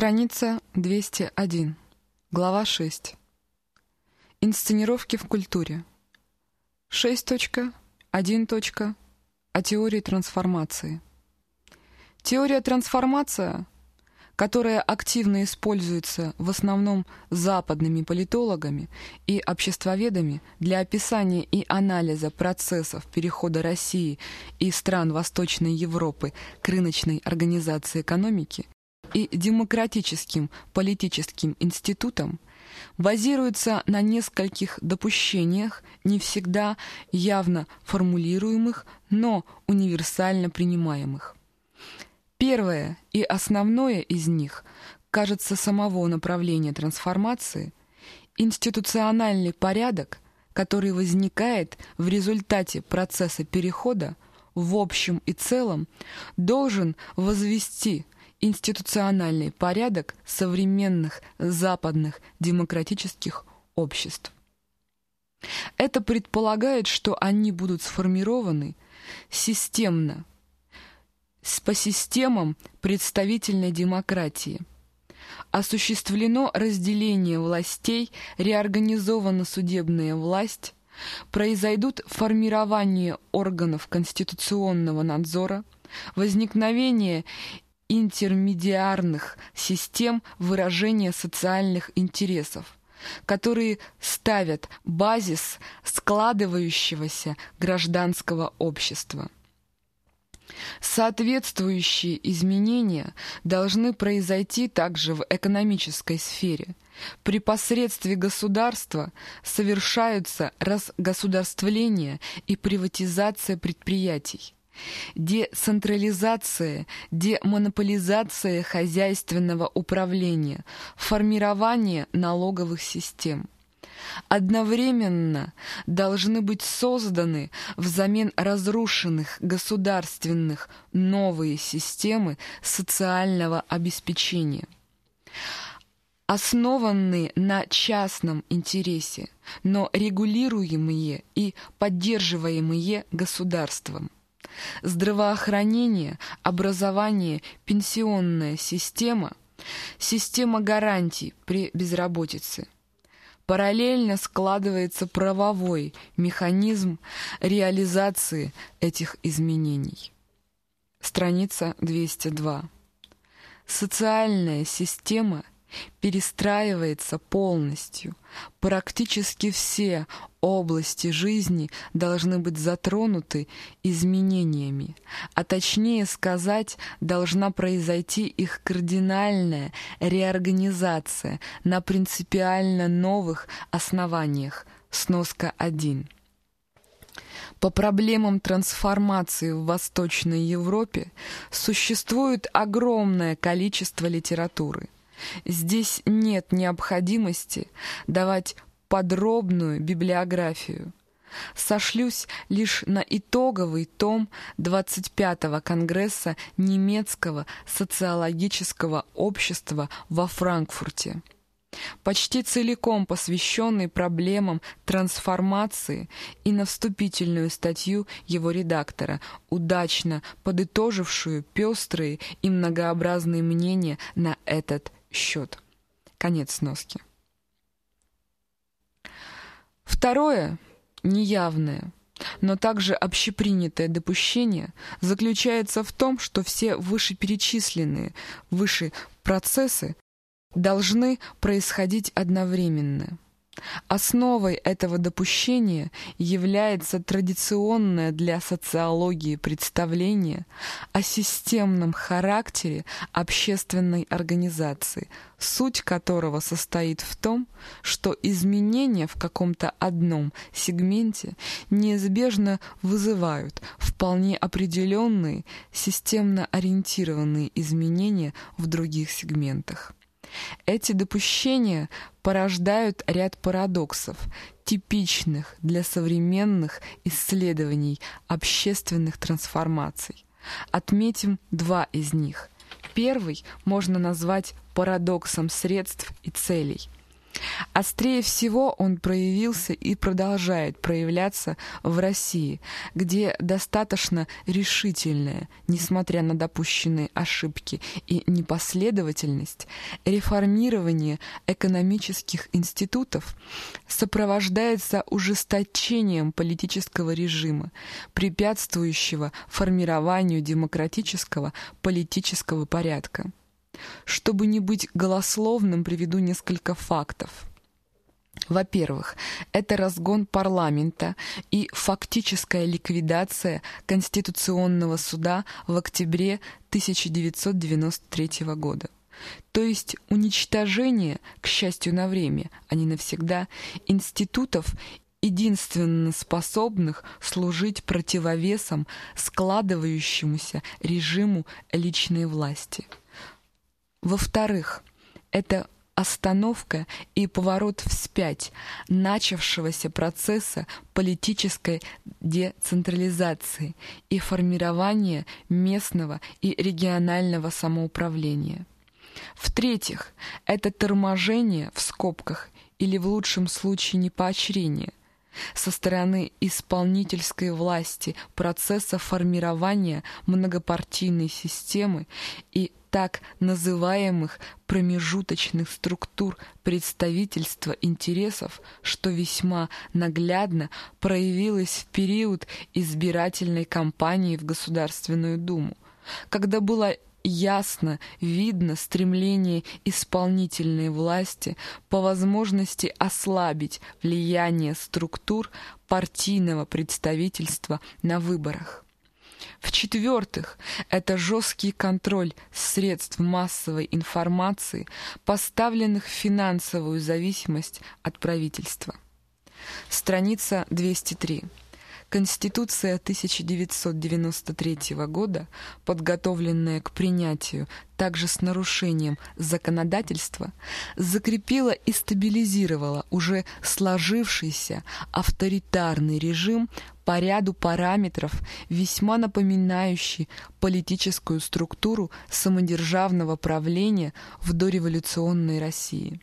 Страница 201. Глава 6. Инсценировки в культуре. 6.1. О теории трансформации. Теория трансформация, которая активно используется в основном западными политологами и обществоведами для описания и анализа процессов перехода России и стран Восточной Европы к рыночной организации экономики, и демократическим политическим институтам базируется на нескольких допущениях, не всегда явно формулируемых, но универсально принимаемых. Первое и основное из них, кажется, самого направления трансформации – институциональный порядок, который возникает в результате процесса перехода, в общем и целом, должен возвести – институциональный порядок современных западных демократических обществ. Это предполагает, что они будут сформированы системно, по системам представительной демократии. Осуществлено разделение властей, реорганизована судебная власть, произойдут формирование органов конституционного надзора, возникновение интермедиарных систем выражения социальных интересов, которые ставят базис складывающегося гражданского общества. Соответствующие изменения должны произойти также в экономической сфере. При посредстве государства совершаются разгосударствление и приватизация предприятий децентрализация, демонополизация хозяйственного управления, формирование налоговых систем. Одновременно должны быть созданы взамен разрушенных государственных новые системы социального обеспечения основанные на частном интересе, но регулируемые и поддерживаемые государством здравоохранение, образование, пенсионная система, система гарантий при безработице. Параллельно складывается правовой механизм реализации этих изменений. Страница 202. Социальная система перестраивается полностью. Практически все области жизни должны быть затронуты изменениями, а точнее сказать, должна произойти их кардинальная реорганизация на принципиально новых основаниях. Сноска 1. По проблемам трансформации в Восточной Европе существует огромное количество литературы – Здесь нет необходимости давать подробную библиографию. Сошлюсь лишь на итоговый том 25-го Конгресса немецкого социологического общества во Франкфурте почти целиком посвященный проблемам трансформации и на вступительную статью его редактора, удачно подытожившую пестрые и многообразные мнения на этот счет. Конец сноски. Второе, неявное, но также общепринятое допущение заключается в том, что все вышеперечисленные выше процессы должны происходить одновременно – Основой этого допущения является традиционное для социологии представление о системном характере общественной организации, суть которого состоит в том, что изменения в каком-то одном сегменте неизбежно вызывают вполне определенные системно ориентированные изменения в других сегментах. Эти допущения порождают ряд парадоксов, типичных для современных исследований общественных трансформаций. Отметим два из них. Первый можно назвать парадоксом средств и целей. Острее всего он проявился и продолжает проявляться в России, где достаточно решительное, несмотря на допущенные ошибки и непоследовательность, реформирование экономических институтов сопровождается ужесточением политического режима, препятствующего формированию демократического политического порядка. Чтобы не быть голословным, приведу несколько фактов. Во-первых, это разгон парламента и фактическая ликвидация Конституционного суда в октябре 1993 года. То есть уничтожение, к счастью, на время, а не навсегда, институтов единственно способных служить противовесом складывающемуся режиму личной власти. Во-вторых, это остановка и поворот вспять начавшегося процесса политической децентрализации и формирования местного и регионального самоуправления. В-третьих, это торможение в скобках или в лучшем случае не поощрение со стороны исполнительской власти процесса формирования многопартийной системы и так называемых промежуточных структур представительства интересов, что весьма наглядно проявилось в период избирательной кампании в Государственную Думу, когда было ясно видно стремление исполнительной власти по возможности ослабить влияние структур партийного представительства на выборах. В-четвертых, это жесткий контроль средств массовой информации, поставленных в финансовую зависимость от правительства. Страница 203. Конституция 1993 года, подготовленная к принятию также с нарушением законодательства, закрепила и стабилизировала уже сложившийся авторитарный режим по ряду параметров, весьма напоминающий политическую структуру самодержавного правления в дореволюционной России.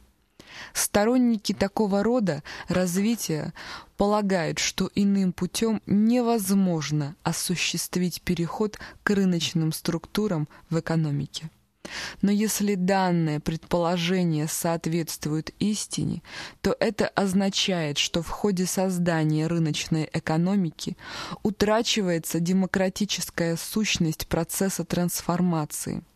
Сторонники такого рода развития полагают, что иным путем невозможно осуществить переход к рыночным структурам в экономике. Но если данное предположение соответствует истине, то это означает, что в ходе создания рыночной экономики утрачивается демократическая сущность процесса трансформации –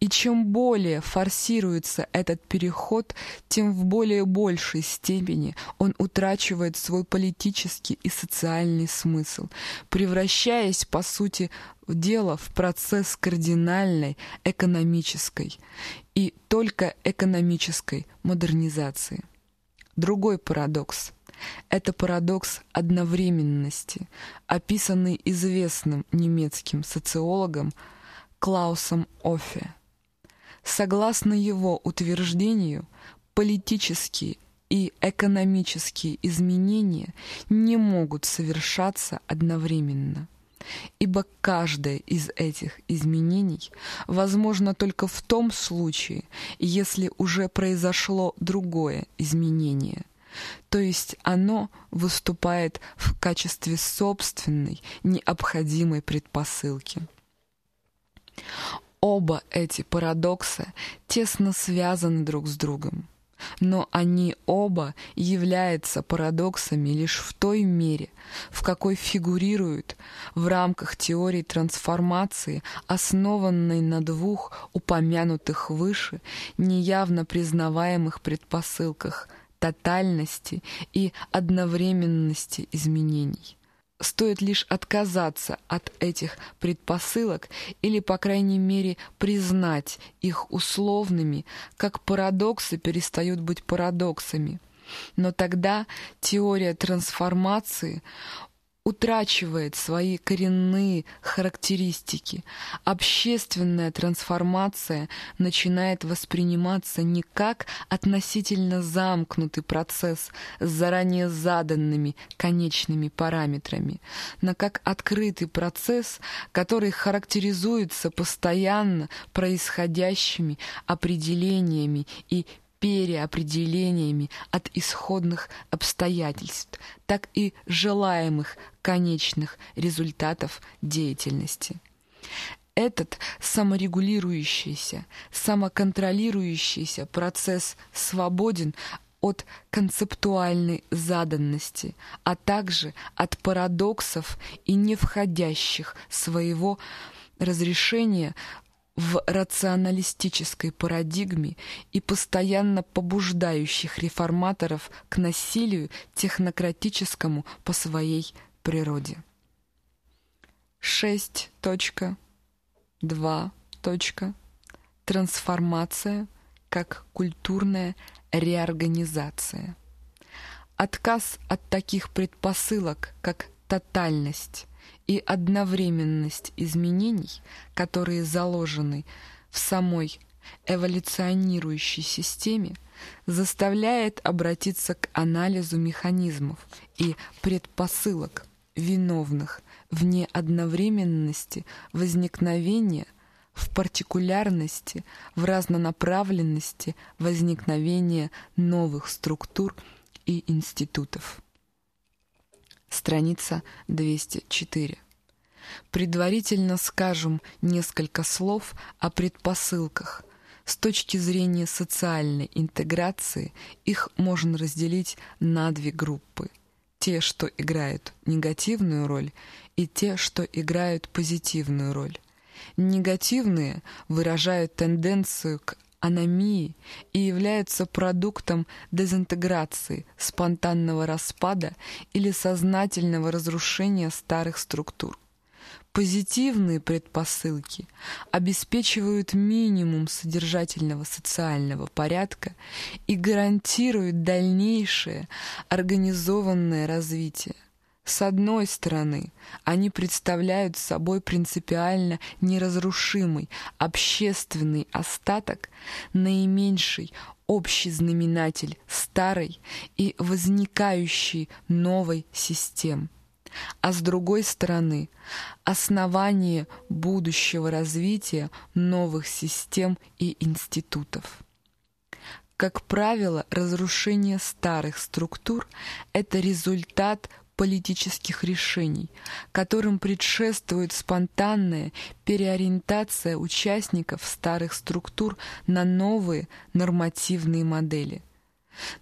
и чем более форсируется этот переход, тем в более большей степени он утрачивает свой политический и социальный смысл, превращаясь, по сути дела, в процесс кардинальной экономической и только экономической модернизации. Другой парадокс – это парадокс одновременности, описанный известным немецким социологом Клаусом Оффе. Согласно его утверждению, политические и экономические изменения не могут совершаться одновременно, ибо каждое из этих изменений возможно только в том случае, если уже произошло другое изменение, то есть оно выступает в качестве собственной необходимой предпосылки. Оба эти парадокса тесно связаны друг с другом, но они оба являются парадоксами лишь в той мере, в какой фигурируют в рамках теории трансформации, основанной на двух упомянутых выше неявно признаваемых предпосылках тотальности и одновременности изменений стоит лишь отказаться от этих предпосылок или, по крайней мере, признать их условными, как парадоксы перестают быть парадоксами. Но тогда теория трансформации утрачивает свои коренные характеристики. Общественная трансформация начинает восприниматься не как относительно замкнутый процесс с заранее заданными конечными параметрами, но как открытый процесс, который характеризуется постоянно происходящими определениями и переопределениями от исходных обстоятельств, так и желаемых конечных результатов деятельности. Этот саморегулирующийся, самоконтролирующийся процесс свободен от концептуальной заданности, а также от парадоксов и не входящих своего разрешения в рационалистической парадигме и постоянно побуждающих реформаторов к насилию технократическому по своей природе. 6.2. Трансформация как культурная реорганизация. Отказ от таких предпосылок, как тотальность и одновременность изменений, которые заложены в самой эволюционирующей системе, заставляет обратиться к анализу механизмов и предпосылок, виновных в неодновременности возникновения – в партикулярности, в разнонаправленности возникновения новых структур и институтов. Страница 204. Предварительно скажем несколько слов о предпосылках. С точки зрения социальной интеграции их можно разделить на две группы. Те, что играют негативную роль, и те, что играют позитивную роль. Негативные выражают тенденцию к аномии и являются продуктом дезинтеграции, спонтанного распада или сознательного разрушения старых структур. Позитивные предпосылки обеспечивают минимум содержательного социального порядка и гарантируют дальнейшее организованное развитие. С одной стороны, они представляют собой принципиально неразрушимый общественный остаток, наименьший общий знаменатель старой и возникающей новой систем. А с другой стороны, основание будущего развития новых систем и институтов. Как правило, разрушение старых структур – это результат политических решений, которым предшествует спонтанная переориентация участников старых структур на новые нормативные модели.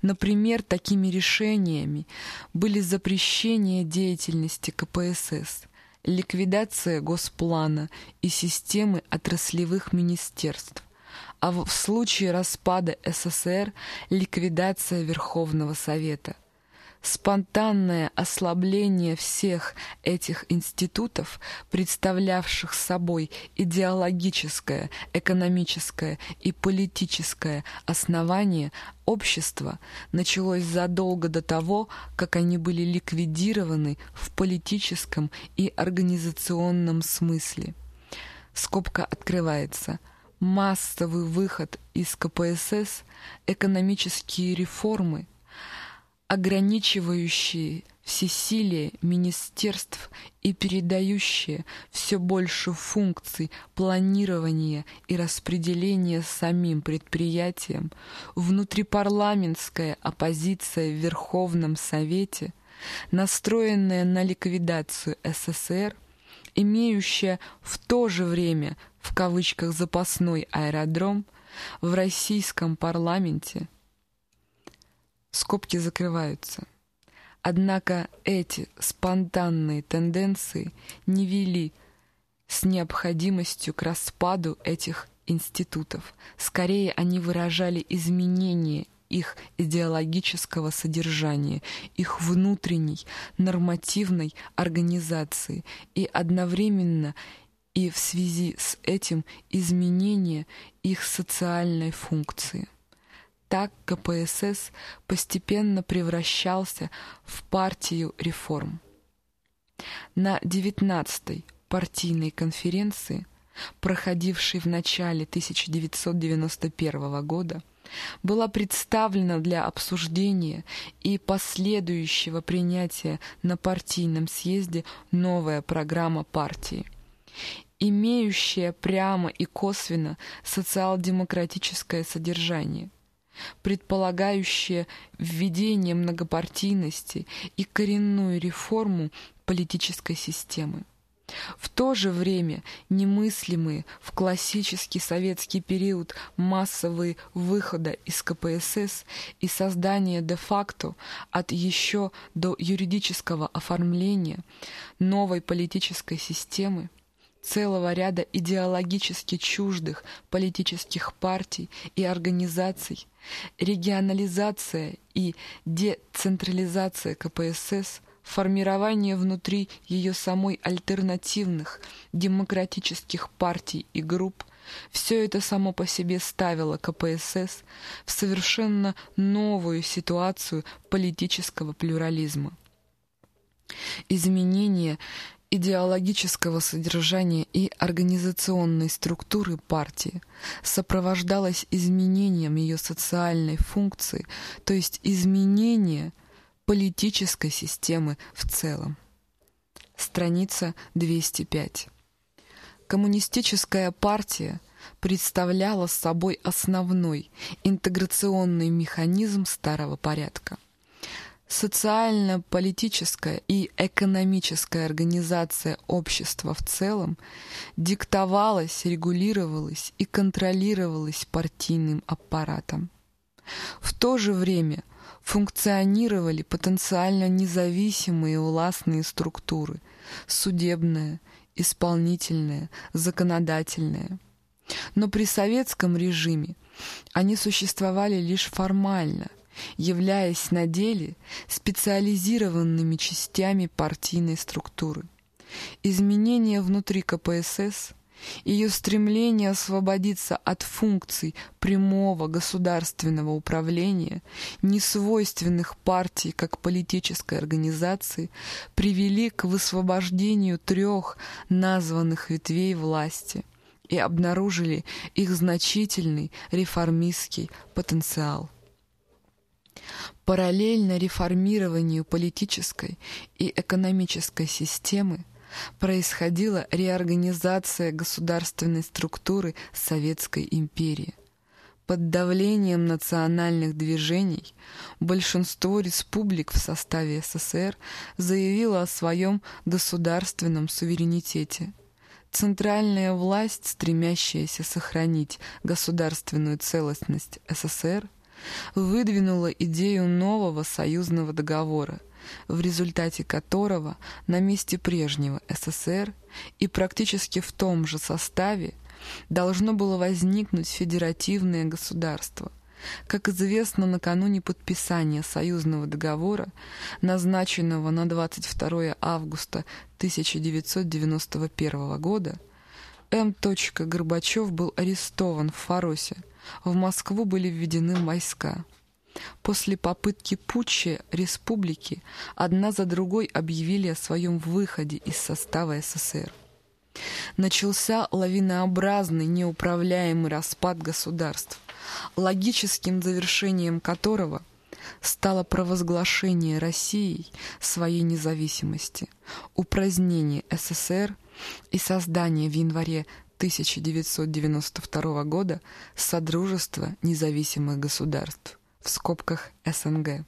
Например, такими решениями были запрещение деятельности КПСС, ликвидация госплана и системы отраслевых министерств, а в случае распада СССР ликвидация Верховного Совета – спонтанное ослабление всех этих институтов, представлявших собой идеологическое, экономическое и политическое основание общества, началось задолго до того, как они были ликвидированы в политическом и организационном смысле. Скобка открывается – массовый выход из КПСС, экономические реформы – ограничивающие всесилие министерств и передающие все больше функций планирования и распределения самим предприятиям, внутрипарламентская оппозиция в Верховном Совете, настроенная на ликвидацию СССР, имеющая в то же время в кавычках «запасной аэродром» в российском парламенте – скобки закрываются. Однако эти спонтанные тенденции не вели с необходимостью к распаду этих институтов. Скорее, они выражали изменение их идеологического содержания, их внутренней нормативной организации и одновременно и в связи с этим изменение их социальной функции. Так КПСС постепенно превращался в партию реформ. На 19-й партийной конференции, проходившей в начале 1991 года, была представлена для обсуждения и последующего принятия на партийном съезде новая программа партии, имеющая прямо и косвенно социал-демократическое содержание – предполагающее введение многопартийности и коренную реформу политической системы. В то же время немыслимые в классический советский период массовые выхода из КПСС и создание де-факто от еще до юридического оформления новой политической системы целого ряда идеологически чуждых политических партий и организаций, регионализация и децентрализация КПСС, формирование внутри ее самой альтернативных демократических партий и групп, все это само по себе ставило КПСС в совершенно новую ситуацию политического плюрализма. Изменение идеологического содержания и организационной структуры партии сопровождалось изменением ее социальной функции, то есть изменение политической системы в целом. Страница 205. Коммунистическая партия представляла собой основной интеграционный механизм старого порядка – Социально-политическая и экономическая организация общества в целом диктовалась, регулировалась и контролировалась партийным аппаратом. В то же время функционировали потенциально независимые властные структуры – судебная, исполнительная, законодательная. Но при советском режиме они существовали лишь формально, являясь на деле специализированными частями партийной структуры. Изменения внутри КПСС, ее стремление освободиться от функций прямого государственного управления, несвойственных партии как политической организации, привели к высвобождению трех названных ветвей власти и обнаружили их значительный реформистский потенциал. Параллельно реформированию политической и экономической системы происходила реорганизация государственной структуры Советской империи. Под давлением национальных движений большинство республик в составе СССР заявило о своем государственном суверенитете. Центральная власть, стремящаяся сохранить государственную целостность СССР, выдвинула идею нового союзного договора, в результате которого на месте прежнего СССР и практически в том же составе должно было возникнуть федеративное государство. Как известно, накануне подписания союзного договора, назначенного на 22 августа 1991 года, М. Горбачев был арестован в Фаросе, в Москву были введены войска. После попытки путча республики одна за другой объявили о своем выходе из состава СССР. Начался лавинообразный неуправляемый распад государств, логическим завершением которого стало провозглашение Россией своей независимости, упразднение СССР и создание в январе 1992 года Содружество независимых государств, в скобках СНГ,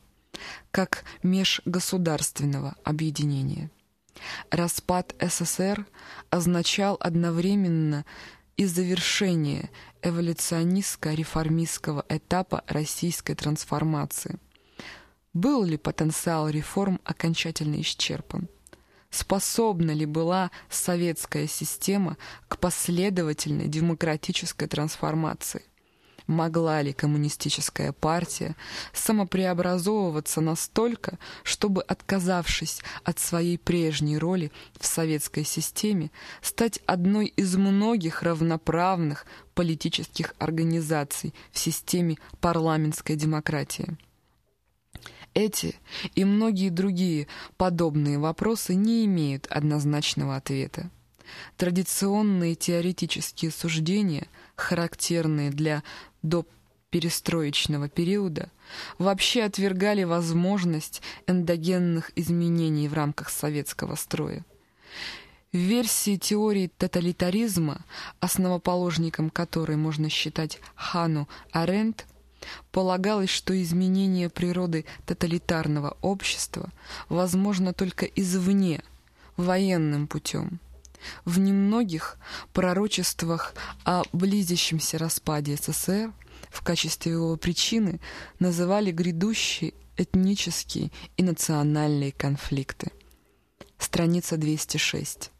как межгосударственного объединения. Распад СССР означал одновременно и завершение эволюционистско-реформистского этапа российской трансформации. Был ли потенциал реформ окончательно исчерпан? Способна ли была советская система к последовательной демократической трансформации. Могла ли коммунистическая партия самопреобразовываться настолько, чтобы, отказавшись от своей прежней роли в советской системе, стать одной из многих равноправных политических организаций в системе парламентской демократии? Эти и многие другие подобные вопросы не имеют однозначного ответа. Традиционные теоретические суждения, характерные для доперестроечного периода, вообще отвергали возможность эндогенных изменений в рамках советского строя. В версии теории тоталитаризма, основоположником которой можно считать Хану Аренд, полагалось, что изменение природы тоталитарного общества возможно только извне, военным путем. В немногих пророчествах о близящемся распаде СССР в качестве его причины называли грядущие этнические и национальные конфликты. Страница 206.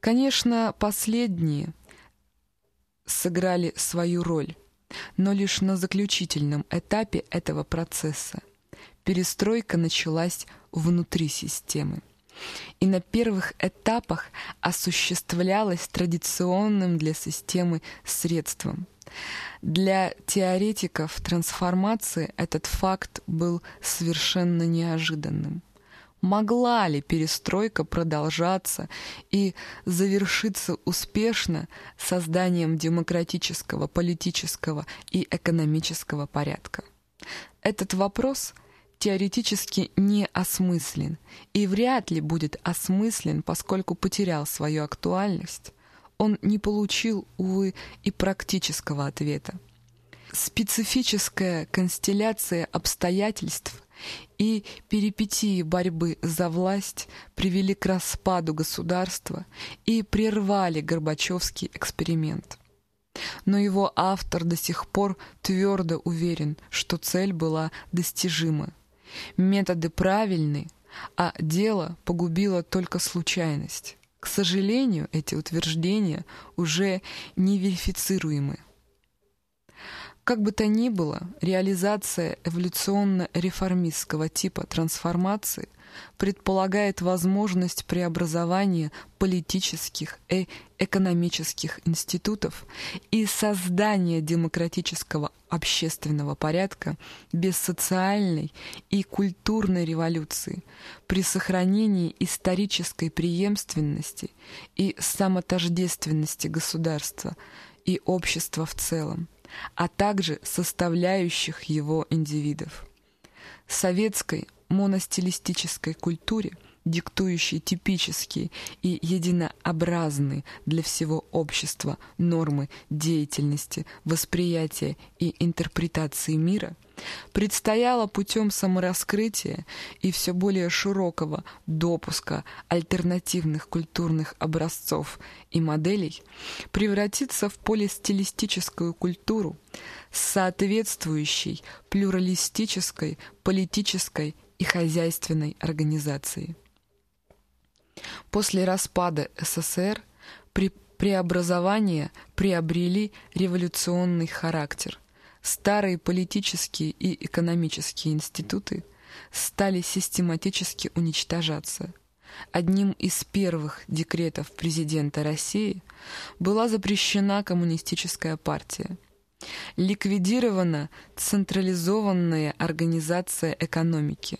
Конечно, последние сыграли свою роль, но лишь на заключительном этапе этого процесса. Перестройка началась внутри системы и на первых этапах осуществлялась традиционным для системы средством. Для теоретиков трансформации этот факт был совершенно неожиданным. Могла ли перестройка продолжаться и завершиться успешно созданием демократического, политического и экономического порядка? Этот вопрос – теоретически не осмыслен и вряд ли будет осмыслен, поскольку потерял свою актуальность, он не получил, увы, и практического ответа. Специфическая констелляция обстоятельств и перипетии борьбы за власть привели к распаду государства и прервали Горбачевский эксперимент. Но его автор до сих пор твердо уверен, что цель была достижима Методы правильны, а дело погубила только случайность. К сожалению, эти утверждения уже не верифицируемы. Как бы то ни было, реализация эволюционно-реформистского типа трансформации предполагает возможность преобразования политических и экономических институтов и создания демократического общественного порядка без социальной и культурной революции при сохранении исторической преемственности и самотождественности государства и общества в целом, а также составляющих его индивидов. Советской моностилистической культуре, диктующей типические и единообразные для всего общества нормы деятельности, восприятия и интерпретации мира, предстояло путем самораскрытия и все более широкого допуска альтернативных культурных образцов и моделей превратиться в полистилистическую культуру с соответствующей плюралистической, политической и хозяйственной организации. После распада СССР преобразования приобрели революционный характер. Старые политические и экономические институты стали систематически уничтожаться. Одним из первых декретов президента России была запрещена коммунистическая партия – Ликвидирована централизованная организация экономики.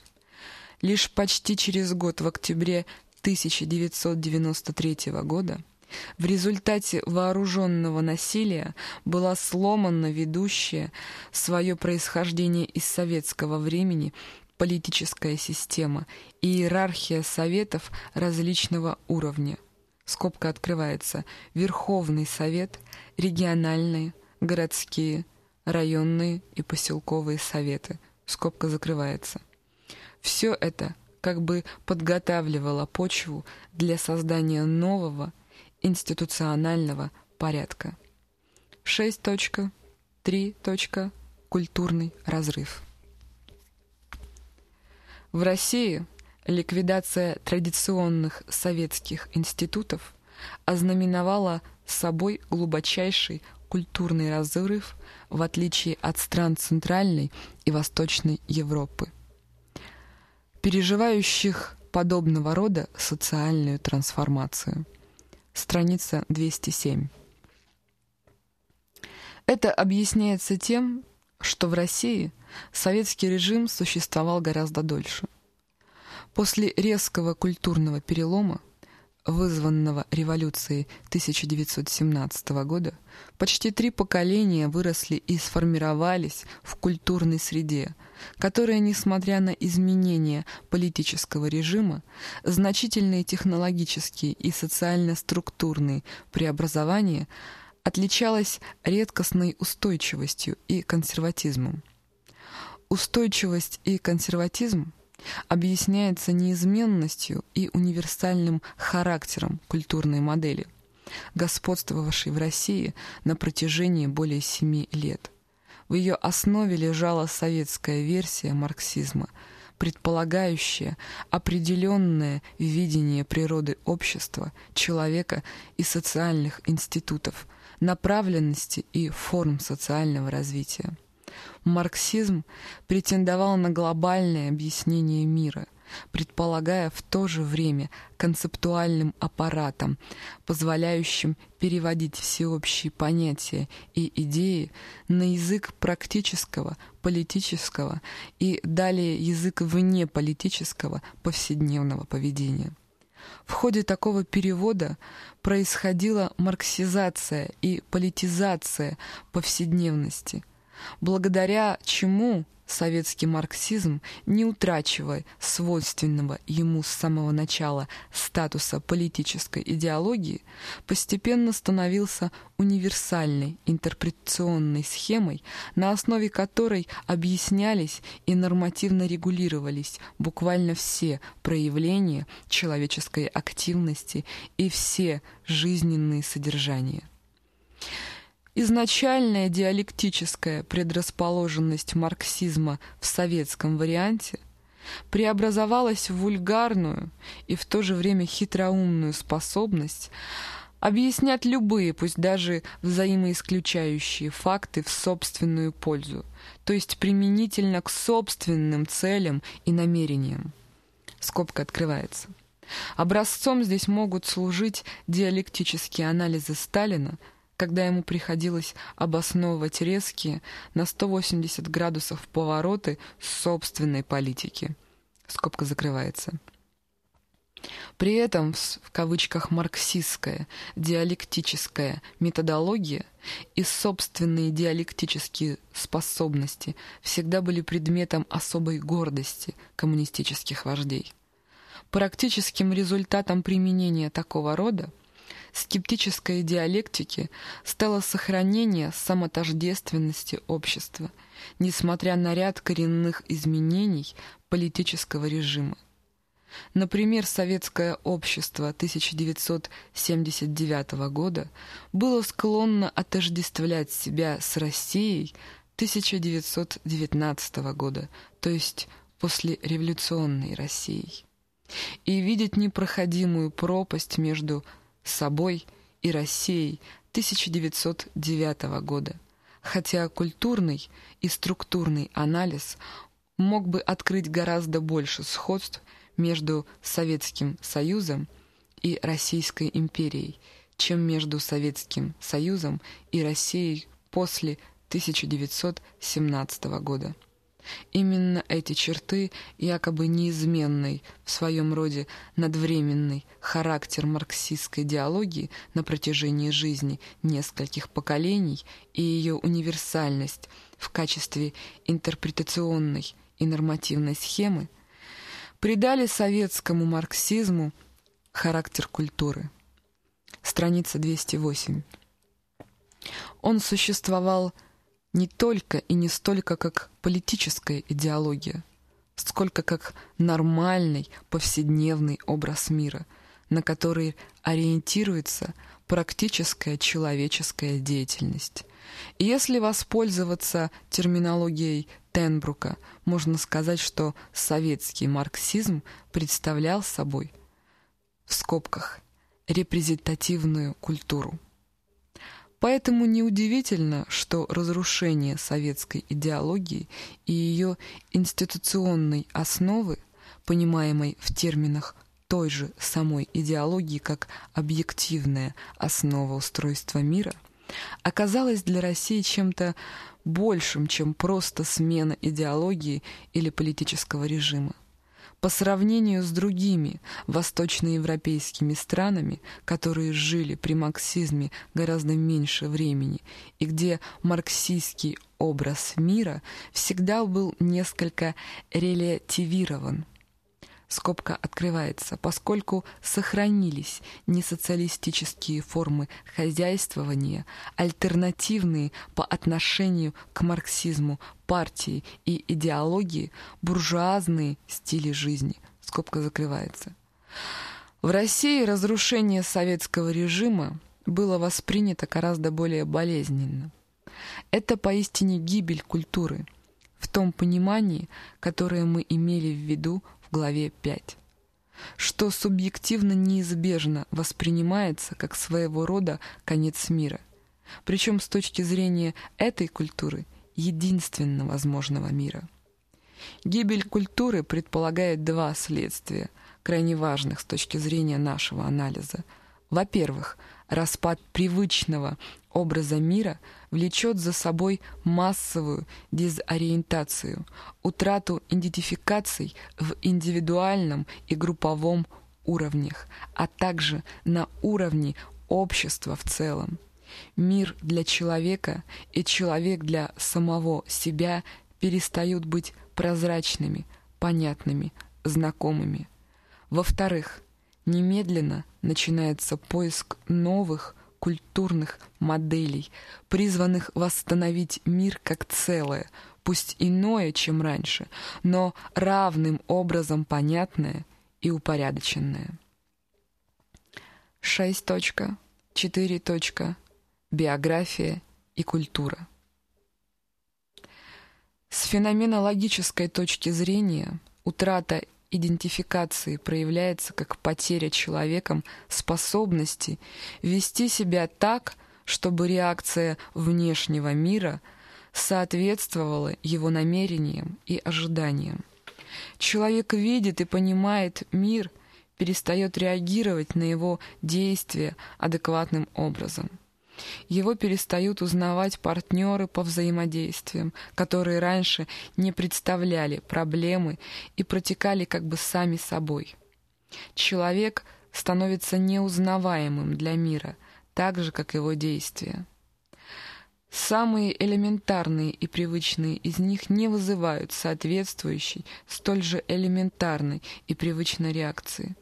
Лишь почти через год, в октябре 1993 года, в результате вооруженного насилия была сломана ведущая свое происхождение из советского времени политическая система и иерархия советов различного уровня. Скобка открывается. Верховный совет, региональные, городские, районные и поселковые советы. Скобка закрывается. Все это как бы подготавливало почву для создания нового институционального порядка. 6.3. Культурный разрыв. В России ликвидация традиционных советских институтов ознаменовала собой глубочайший культурный разрыв, в отличие от стран Центральной и Восточной Европы, переживающих подобного рода социальную трансформацию. Страница 207. Это объясняется тем, что в России советский режим существовал гораздо дольше. После резкого культурного перелома вызванного революцией 1917 года, почти три поколения выросли и сформировались в культурной среде, которая, несмотря на изменения политического режима, значительные технологические и социально-структурные преобразования отличалась редкостной устойчивостью и консерватизмом. Устойчивость и консерватизм объясняется неизменностью и универсальным характером культурной модели, господствовавшей в России на протяжении более семи лет. В ее основе лежала советская версия марксизма, предполагающая определенное видение природы общества, человека и социальных институтов, направленности и форм социального развития. Марксизм претендовал на глобальное объяснение мира, предполагая в то же время концептуальным аппаратом, позволяющим переводить всеобщие понятия и идеи на язык практического, политического и далее язык вне политического повседневного поведения. В ходе такого перевода происходила марксизация и политизация повседневности – благодаря чему советский марксизм, не утрачивая свойственного ему с самого начала статуса политической идеологии, постепенно становился универсальной интерпретационной схемой, на основе которой объяснялись и нормативно регулировались буквально все проявления человеческой активности и все жизненные содержания. Изначальная диалектическая предрасположенность марксизма в советском варианте преобразовалась в вульгарную и в то же время хитроумную способность объяснять любые, пусть даже взаимоисключающие факты в собственную пользу, то есть применительно к собственным целям и намерениям. Скобка открывается. Образцом здесь могут служить диалектические анализы Сталина – когда ему приходилось обосновывать резкие на 180 градусов повороты собственной политики. Скобка закрывается. При этом в кавычках «марксистская» диалектическая методология и собственные диалектические способности всегда были предметом особой гордости коммунистических вождей. Практическим результатом применения такого рода скептической диалектики стало сохранение самотождественности общества, несмотря на ряд коренных изменений политического режима. Например, советское общество 1979 года было склонно отождествлять себя с Россией 1919 года, то есть после революционной Россией, и видеть непроходимую пропасть между собой и Россией 1909 года, хотя культурный и структурный анализ мог бы открыть гораздо больше сходств между Советским Союзом и Российской империей, чем между Советским Союзом и Россией после 1917 года. Именно эти черты, якобы неизменный, в своем роде надвременный характер марксистской идеологии на протяжении жизни нескольких поколений и ее универсальность в качестве интерпретационной и нормативной схемы, придали советскому марксизму характер культуры. Страница 208. Он существовал не только и не столько как политическая идеология, сколько как нормальный повседневный образ мира, на который ориентируется практическая человеческая деятельность. И если воспользоваться терминологией Тенбрука, можно сказать, что советский марксизм представлял собой, в скобках, репрезентативную культуру. Поэтому неудивительно, что разрушение советской идеологии и ее институционной основы, понимаемой в терминах той же самой идеологии как объективная основа устройства мира, оказалось для России чем-то большим, чем просто смена идеологии или политического режима по сравнению с другими восточноевропейскими странами, которые жили при марксизме гораздо меньше времени и где марксистский образ мира всегда был несколько релятивирован. Скобка открывается, поскольку сохранились несоциалистические формы хозяйствования, альтернативные по отношению к марксизму партии и идеологии, буржуазные стили жизни, скобка закрывается. В России разрушение советского режима было воспринято гораздо более болезненно. Это поистине гибель культуры в том понимании, которое мы имели в виду главе 5, что субъективно неизбежно воспринимается как своего рода конец мира, причем с точки зрения этой культуры единственно возможного мира. Гибель культуры предполагает два следствия, крайне важных с точки зрения нашего анализа. Во-первых, распад привычного образа мира влечет за собой массовую дезориентацию, утрату идентификаций в индивидуальном и групповом уровнях, а также на уровне общества в целом. Мир для человека и человек для самого себя перестают быть прозрачными, понятными, знакомыми. Во-вторых, немедленно начинается поиск новых культурных моделей, призванных восстановить мир как целое, пусть иное, чем раньше, но равным образом понятное и упорядоченное. 6.4. Биография и культура. С феноменологической точки зрения утрата идентификации проявляется как потеря человеком способности вести себя так, чтобы реакция внешнего мира соответствовала его намерениям и ожиданиям. Человек видит и понимает мир, перестает реагировать на его действия адекватным образом. Его перестают узнавать партнеры по взаимодействиям, которые раньше не представляли проблемы и протекали как бы сами собой. Человек становится неузнаваемым для мира, так же, как его действия. Самые элементарные и привычные из них не вызывают соответствующей, столь же элементарной и привычной реакции.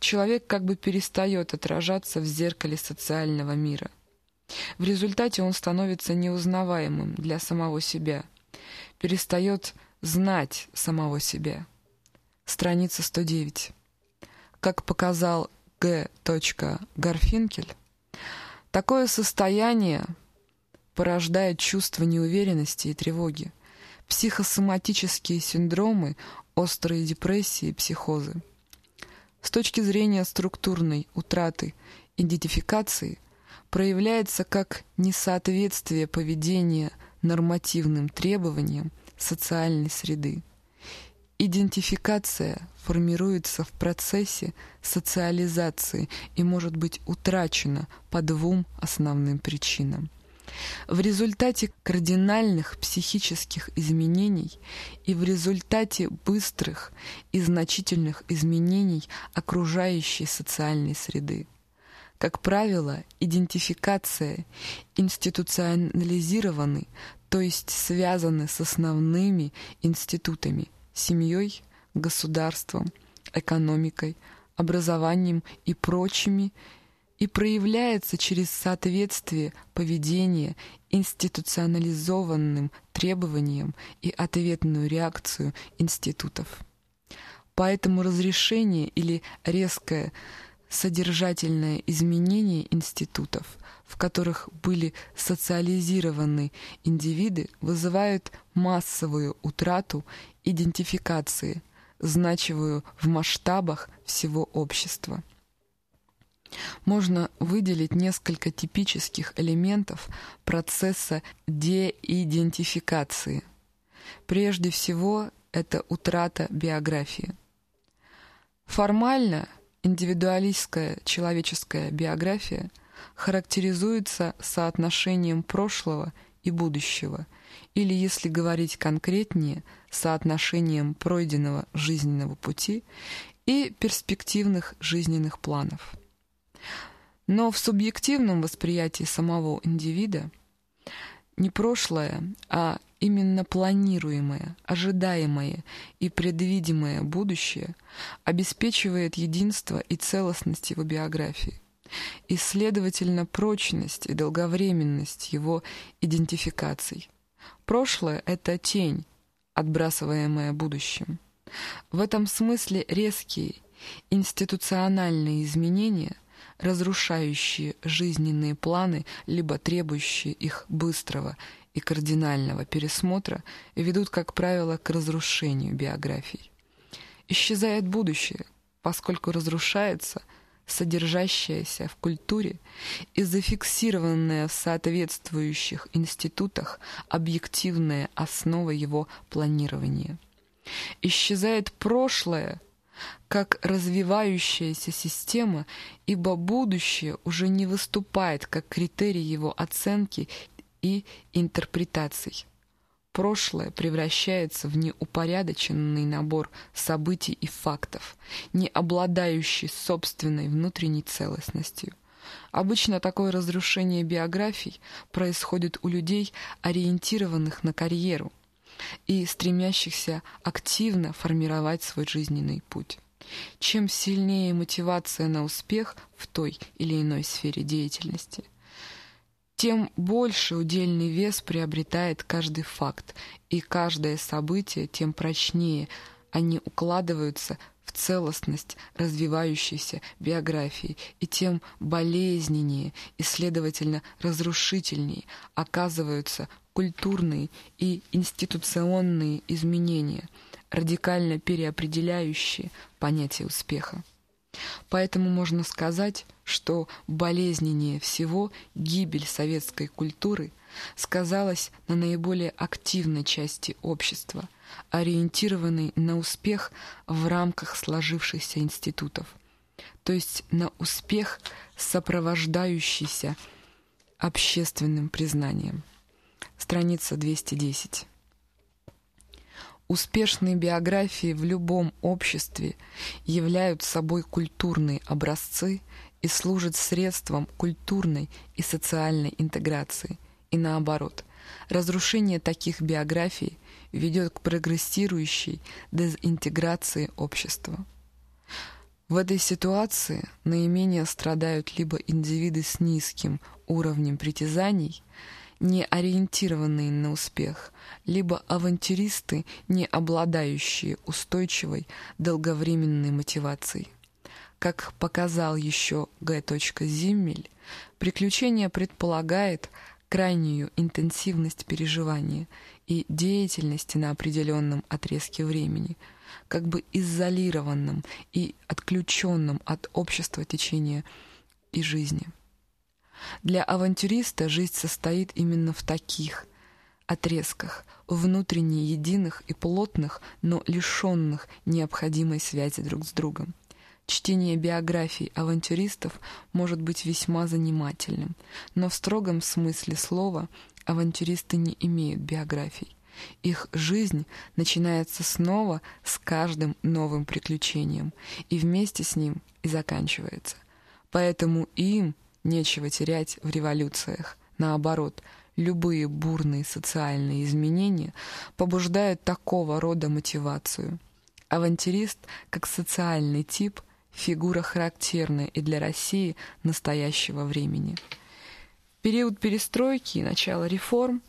Человек как бы перестает отражаться в зеркале социального мира – в результате он становится неузнаваемым для самого себя, перестает знать самого себя. Страница 109. Как показал Г. Гарфинкель, такое состояние порождает чувство неуверенности и тревоги, психосоматические синдромы, острые депрессии и психозы. С точки зрения структурной утраты идентификации – проявляется как несоответствие поведения нормативным требованиям социальной среды. Идентификация формируется в процессе социализации и может быть утрачена по двум основным причинам. В результате кардинальных психических изменений и в результате быстрых и значительных изменений окружающей социальной среды. Как правило, идентификация институционализированы, то есть связаны с основными институтами – семьей, государством, экономикой, образованием и прочими, и проявляется через соответствие поведения институционализованным требованиям и ответную реакцию институтов. Поэтому разрешение или резкое содержательное изменение институтов, в которых были социализированы индивиды, вызывают массовую утрату идентификации, значивую в масштабах всего общества. Можно выделить несколько типических элементов процесса деидентификации. Прежде всего, это утрата биографии. Формально – Индивидуалистская человеческая биография характеризуется соотношением прошлого и будущего, или, если говорить конкретнее, соотношением пройденного жизненного пути и перспективных жизненных планов. Но в субъективном восприятии самого индивида не прошлое, а именно планируемое, ожидаемое и предвидимое будущее обеспечивает единство и целостность его биографии и, следовательно, прочность и долговременность его идентификаций. Прошлое — это тень, отбрасываемая будущим. В этом смысле резкие институциональные изменения, разрушающие жизненные планы, либо требующие их быстрого и кардинального пересмотра, ведут, как правило, к разрушению биографий. Исчезает будущее, поскольку разрушается содержащаяся в культуре и зафиксированная в соответствующих институтах объективная основа его планирования. Исчезает прошлое, как развивающаяся система, ибо будущее уже не выступает как критерий его оценки и интерпретаций. Прошлое превращается в неупорядоченный набор событий и фактов, не обладающий собственной внутренней целостностью. Обычно такое разрушение биографий происходит у людей, ориентированных на карьеру и стремящихся активно формировать свой жизненный путь. Чем сильнее мотивация на успех в той или иной сфере деятельности, тем больше удельный вес приобретает каждый факт, и каждое событие, тем прочнее они укладываются в целостность развивающейся биографии, и тем болезненнее и, следовательно, разрушительнее оказываются культурные и институционные изменения, радикально переопределяющие понятие успеха. Поэтому можно сказать, что болезненнее всего гибель советской культуры сказалась на наиболее активной части общества, ориентированной на успех в рамках сложившихся институтов, то есть на успех, сопровождающийся общественным признанием. Страница 210. Успешные биографии в любом обществе являют собой культурные образцы и служат средством культурной и социальной интеграции. И наоборот, разрушение таких биографий ведет к прогрессирующей дезинтеграции общества. В этой ситуации наименее страдают либо индивиды с низким уровнем притязаний – не ориентированные на успех, либо авантюристы, не обладающие устойчивой долговременной мотивацией. Как показал еще Г. Зиммель, приключение предполагает крайнюю интенсивность переживания и деятельности на определенном отрезке времени, как бы изолированном и отключенном от общества течения и жизни. Для авантюриста жизнь состоит именно в таких отрезках, внутренне единых и плотных, но лишенных необходимой связи друг с другом. Чтение биографий авантюристов может быть весьма занимательным, но в строгом смысле слова авантюристы не имеют биографий. Их жизнь начинается снова с каждым новым приключением, и вместе с ним и заканчивается. Поэтому им Нечего терять в революциях. Наоборот, любые бурные социальные изменения побуждают такого рода мотивацию. Авантюрист, как социальный тип, фигура характерная и для России настоящего времени. Период перестройки и начала реформ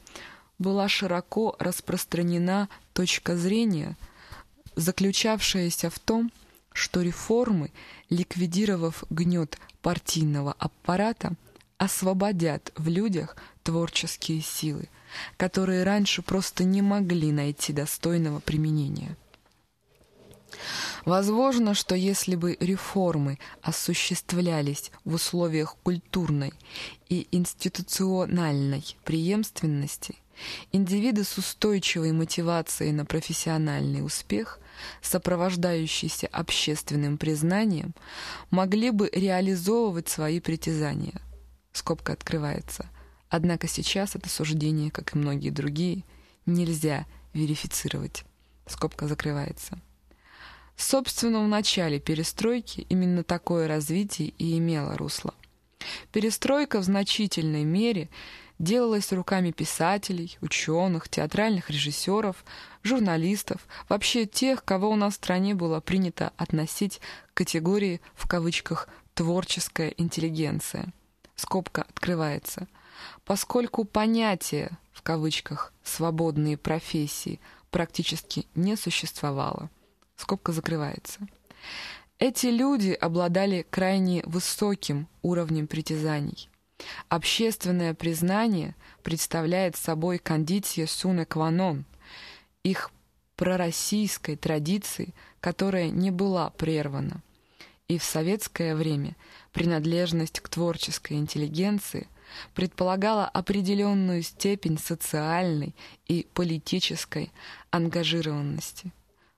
была широко распространена точка зрения, заключавшаяся в том, реформы, ликвидировав гнет партийного аппарата, освободят в людях творческие силы, которые раньше просто не могли найти достойного применения. Возможно, что если бы реформы осуществлялись в условиях культурной и институциональной преемственности, индивиды с устойчивой мотивацией на профессиональный успех сопровождающиеся общественным признанием, могли бы реализовывать свои притязания. Скобка открывается. Однако сейчас это суждение, как и многие другие, нельзя верифицировать. Скобка закрывается. Собственно, в начале перестройки именно такое развитие и имело русло. Перестройка в значительной мере делалось руками писателей, ученых, театральных режиссеров, журналистов, вообще тех, кого у нас в стране было принято относить к категории, в кавычках, «творческая интеллигенция». Скобка открывается. Поскольку понятие, в кавычках, «свободные профессии» практически не существовало. Скобка закрывается. Эти люди обладали крайне высоким уровнем притязаний. Общественное признание представляет собой кондиция суне кванон, их пророссийской традиции, которая не была прервана. И в советское время принадлежность к творческой интеллигенции предполагала определенную степень социальной и политической ангажированности.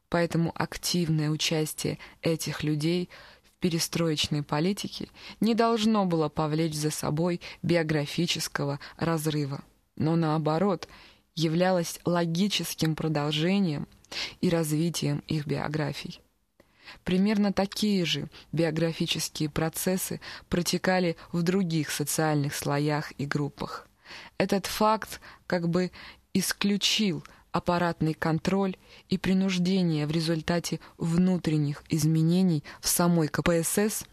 Поэтому активное участие этих людей перестроечной политике не должно было повлечь за собой биографического разрыва, но наоборот являлось логическим продолжением и развитием их биографий. Примерно такие же биографические процессы протекали в других социальных слоях и группах. Этот факт как бы исключил аппаратный контроль и принуждение в результате внутренних изменений в самой КПСС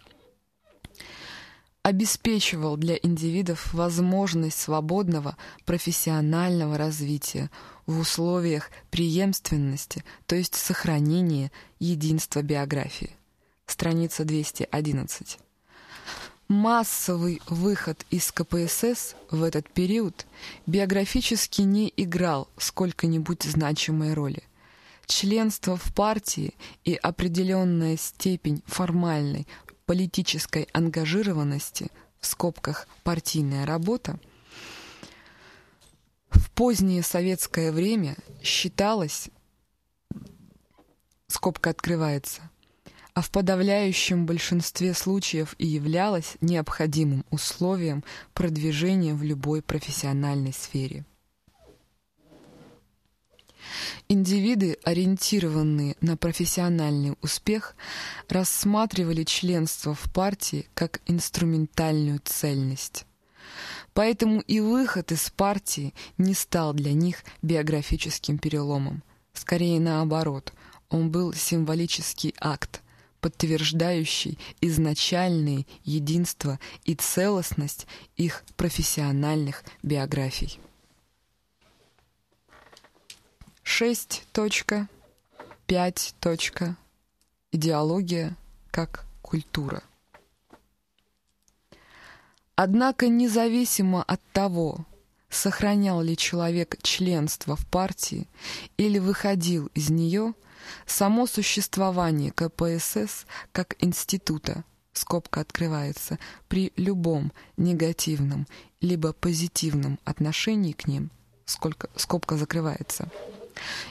обеспечивал для индивидов возможность свободного профессионального развития в условиях преемственности, то есть сохранения единства биографии. Страница 211. Массовый выход из КПСС в этот период биографически не играл сколько-нибудь значимой роли. Членство в партии и определенная степень формальной политической ангажированности, в скобках «партийная работа», в позднее советское время считалось, скобка открывается, а в подавляющем большинстве случаев и являлось необходимым условием продвижения в любой профессиональной сфере. Индивиды, ориентированные на профессиональный успех, рассматривали членство в партии как инструментальную цельность. Поэтому и выход из партии не стал для них биографическим переломом. Скорее наоборот, он был символический акт, подтверждающий изначальное единство и целостность их профессиональных биографий. 6.5. Идеология как культура. Однако независимо от того, сохранял ли человек членство в партии или выходил из нее, само существование КПСС как института, скобка открывается, при любом негативном либо позитивном отношении к ним, сколько, скобка закрывается,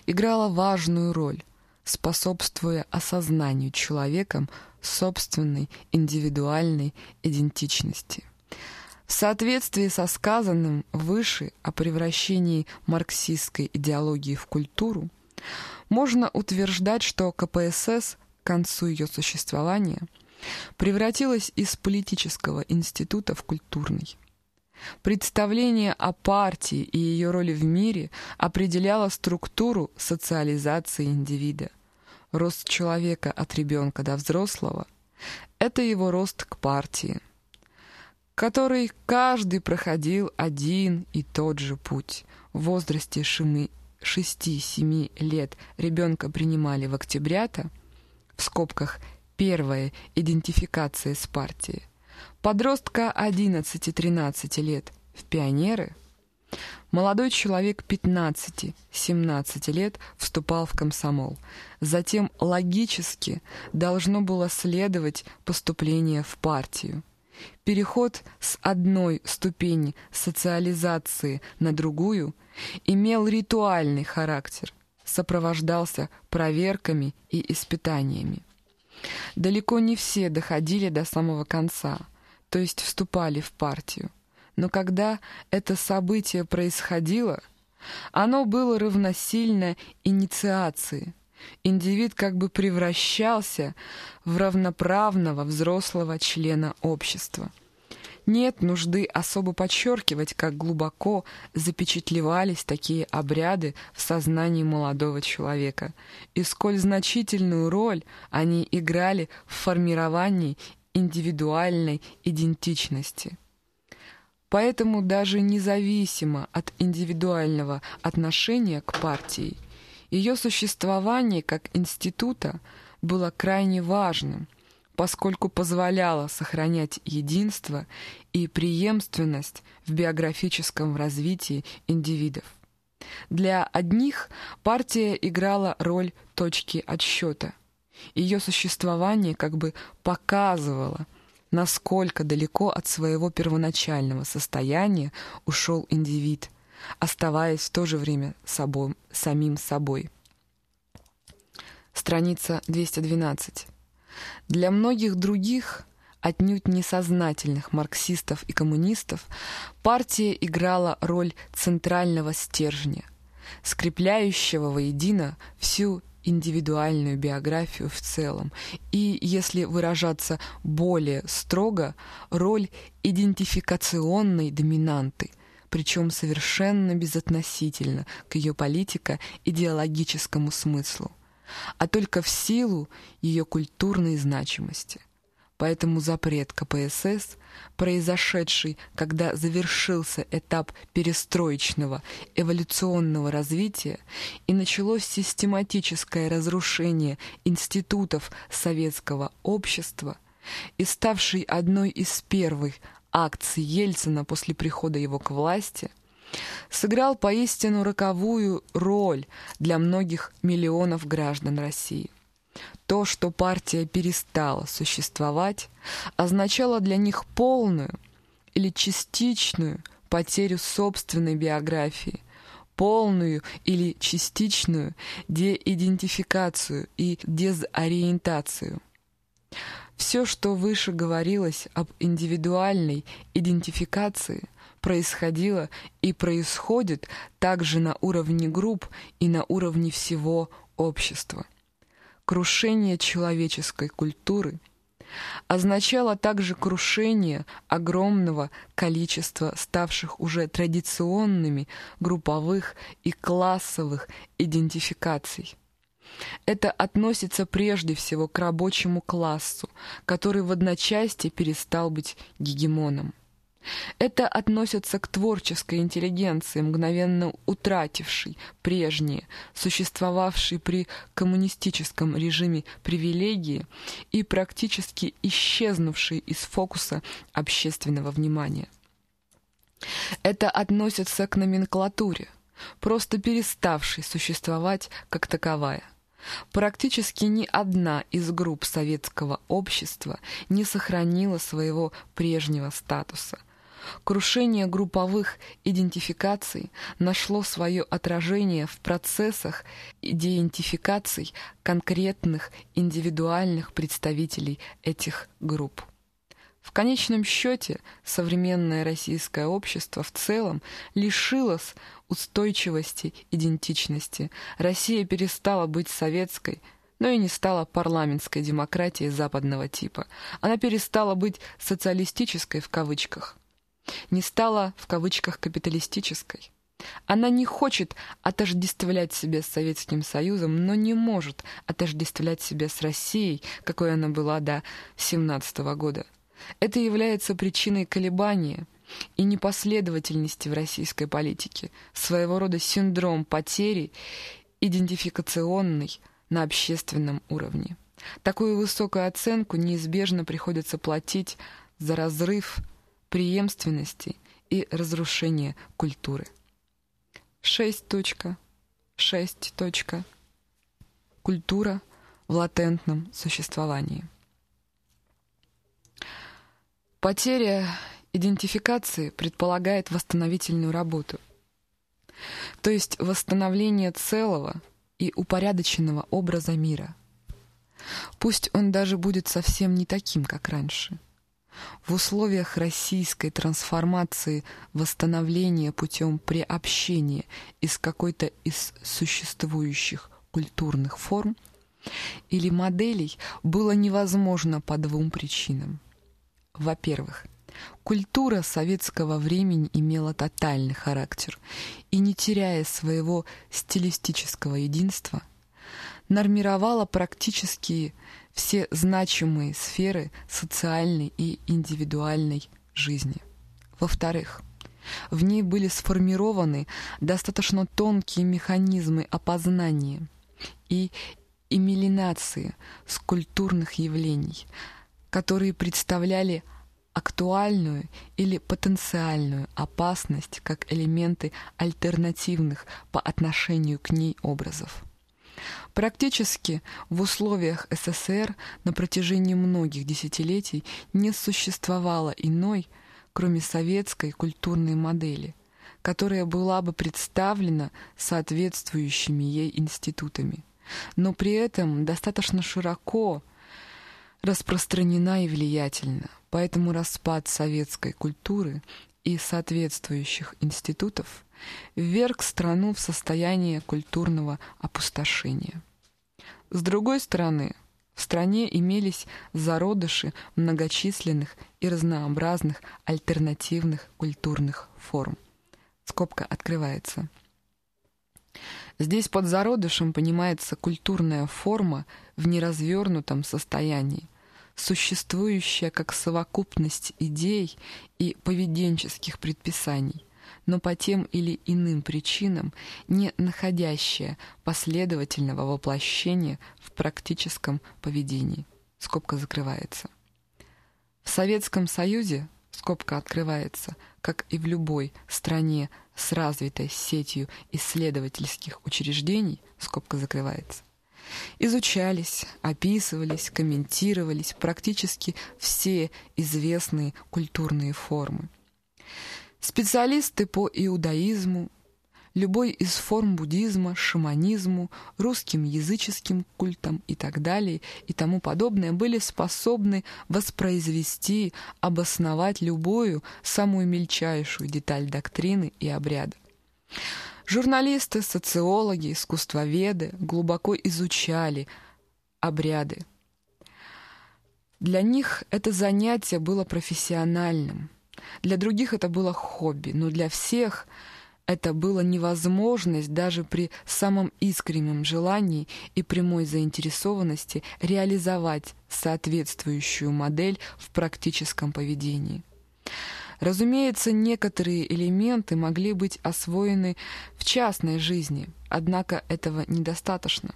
играла важную роль, способствуя осознанию человеком собственной индивидуальной идентичности. В соответствии со сказанным выше о превращении марксистской идеологии в культуру, можно утверждать, что КПСС к концу ее существования превратилась из политического института в культурный. Представление о партии и ее роли в мире определяло структуру социализации индивида. Рост человека от ребенка до взрослого – это его рост к партии – который каждый проходил один и тот же путь. В возрасте 6-7 лет ребенка принимали в октябрята, в скобках первая идентификация с партией, подростка 11-13 лет в пионеры, молодой человек 15-17 лет вступал в комсомол. Затем логически должно было следовать поступление в партию. Переход с одной ступени социализации на другую имел ритуальный характер, сопровождался проверками и испытаниями. Далеко не все доходили до самого конца, то есть вступали в партию. Но когда это событие происходило, оно было равносильно инициации – индивид как бы превращался в равноправного взрослого члена общества. Нет нужды особо подчеркивать, как глубоко запечатлевались такие обряды в сознании молодого человека, и сколь значительную роль они играли в формировании индивидуальной идентичности. Поэтому даже независимо от индивидуального отношения к партии, ее существование как института было крайне важным – поскольку позволяла сохранять единство и преемственность в биографическом развитии индивидов. Для одних партия играла роль точки отсчета. Ее существование как бы показывало, насколько далеко от своего первоначального состояния ушел индивид, оставаясь в то же время собой, самим собой. Страница 212. Для многих других, отнюдь несознательных марксистов и коммунистов, партия играла роль центрального стержня, скрепляющего воедино всю индивидуальную биографию в целом и, если выражаться более строго, роль идентификационной доминанты, причем совершенно безотносительно к ее политико-идеологическому смыслу а только в силу ее культурной значимости. Поэтому запрет КПСС, произошедший, когда завершился этап перестроечного эволюционного развития и началось систематическое разрушение институтов советского общества, и ставший одной из первых акций Ельцина после прихода его к власти – сыграл поистину роковую роль для многих миллионов граждан России. То, что партия перестала существовать, означало для них полную или частичную потерю собственной биографии, полную или частичную деидентификацию и дезориентацию. Все, что выше говорилось об индивидуальной идентификации – происходило и происходит также на уровне групп и на уровне всего общества. Крушение человеческой культуры означало также крушение огромного количества ставших уже традиционными групповых и классовых идентификаций. Это относится прежде всего к рабочему классу, который в одночасье перестал быть гегемоном. Это относится к творческой интеллигенции, мгновенно утратившей прежние, существовавшие при коммунистическом режиме привилегии и практически исчезнувшей из фокуса общественного внимания. Это относится к номенклатуре, просто переставшей существовать как таковая. Практически ни одна из групп советского общества не сохранила своего прежнего статуса – Крушение групповых идентификаций нашло свое отражение в процессах идентификаций конкретных индивидуальных представителей этих групп. В конечном счете современное российское общество в целом лишилось устойчивости идентичности. Россия перестала быть советской, но и не стала парламентской демократией западного типа. Она перестала быть «социалистической» в кавычках не стала в кавычках капиталистической. Она не хочет отождествлять себя с Советским Союзом, но не может отождествлять себя с Россией, какой она была до 17 года. Это является причиной колебания и непоследовательности в российской политике, своего рода синдром потери идентификационный на общественном уровне. Такую высокую оценку неизбежно приходится платить за разрыв преемственности и разрушения культуры. 6.6. Культура в латентном существовании. Потеря идентификации предполагает восстановительную работу, то есть восстановление целого и упорядоченного образа мира. Пусть он даже будет совсем не таким, как раньше – в условиях российской трансформации восстановления путем приобщения из какой-то из существующих культурных форм или моделей было невозможно по двум причинам. Во-первых, Культура советского времени имела тотальный характер и, не теряя своего стилистического единства, нормировала практически все значимые сферы социальной и индивидуальной жизни. Во-вторых, в ней были сформированы достаточно тонкие механизмы опознания и эмилинации скульптурных явлений, которые представляли актуальную или потенциальную опасность как элементы альтернативных по отношению к ней образов. Практически в условиях СССР на протяжении многих десятилетий не существовало иной, кроме советской культурной модели, которая была бы представлена соответствующими ей институтами, но при этом достаточно широко распространена и влиятельна. Поэтому распад советской культуры и соответствующих институтов вверг страну в состояние культурного опустошения. С другой стороны, в стране имелись зародыши многочисленных и разнообразных альтернативных культурных форм. Скобка открывается. Здесь под зародышем понимается культурная форма в неразвернутом состоянии, существующая как совокупность идей и поведенческих предписаний, но по тем или иным причинам не находящая последовательного воплощения в практическом поведении. Скобка закрывается. В Советском Союзе, скобка открывается, как и в любой стране с развитой сетью исследовательских учреждений, скобка закрывается, Изучались, описывались, комментировались практически все известные культурные формы. Специалисты по иудаизму, любой из форм буддизма, шаманизму, русским языческим культам и так далее и тому подобное были способны воспроизвести, обосновать любую, самую мельчайшую деталь доктрины и обряда. Журналисты, социологи, искусствоведы глубоко изучали обряды. Для них это занятие было профессиональным, для других это было хобби, но для всех это было невозможность даже при самом искреннем желании и прямой заинтересованности реализовать соответствующую модель в практическом поведении. Разумеется, некоторые элементы могли быть освоены в частной жизни, однако этого недостаточно.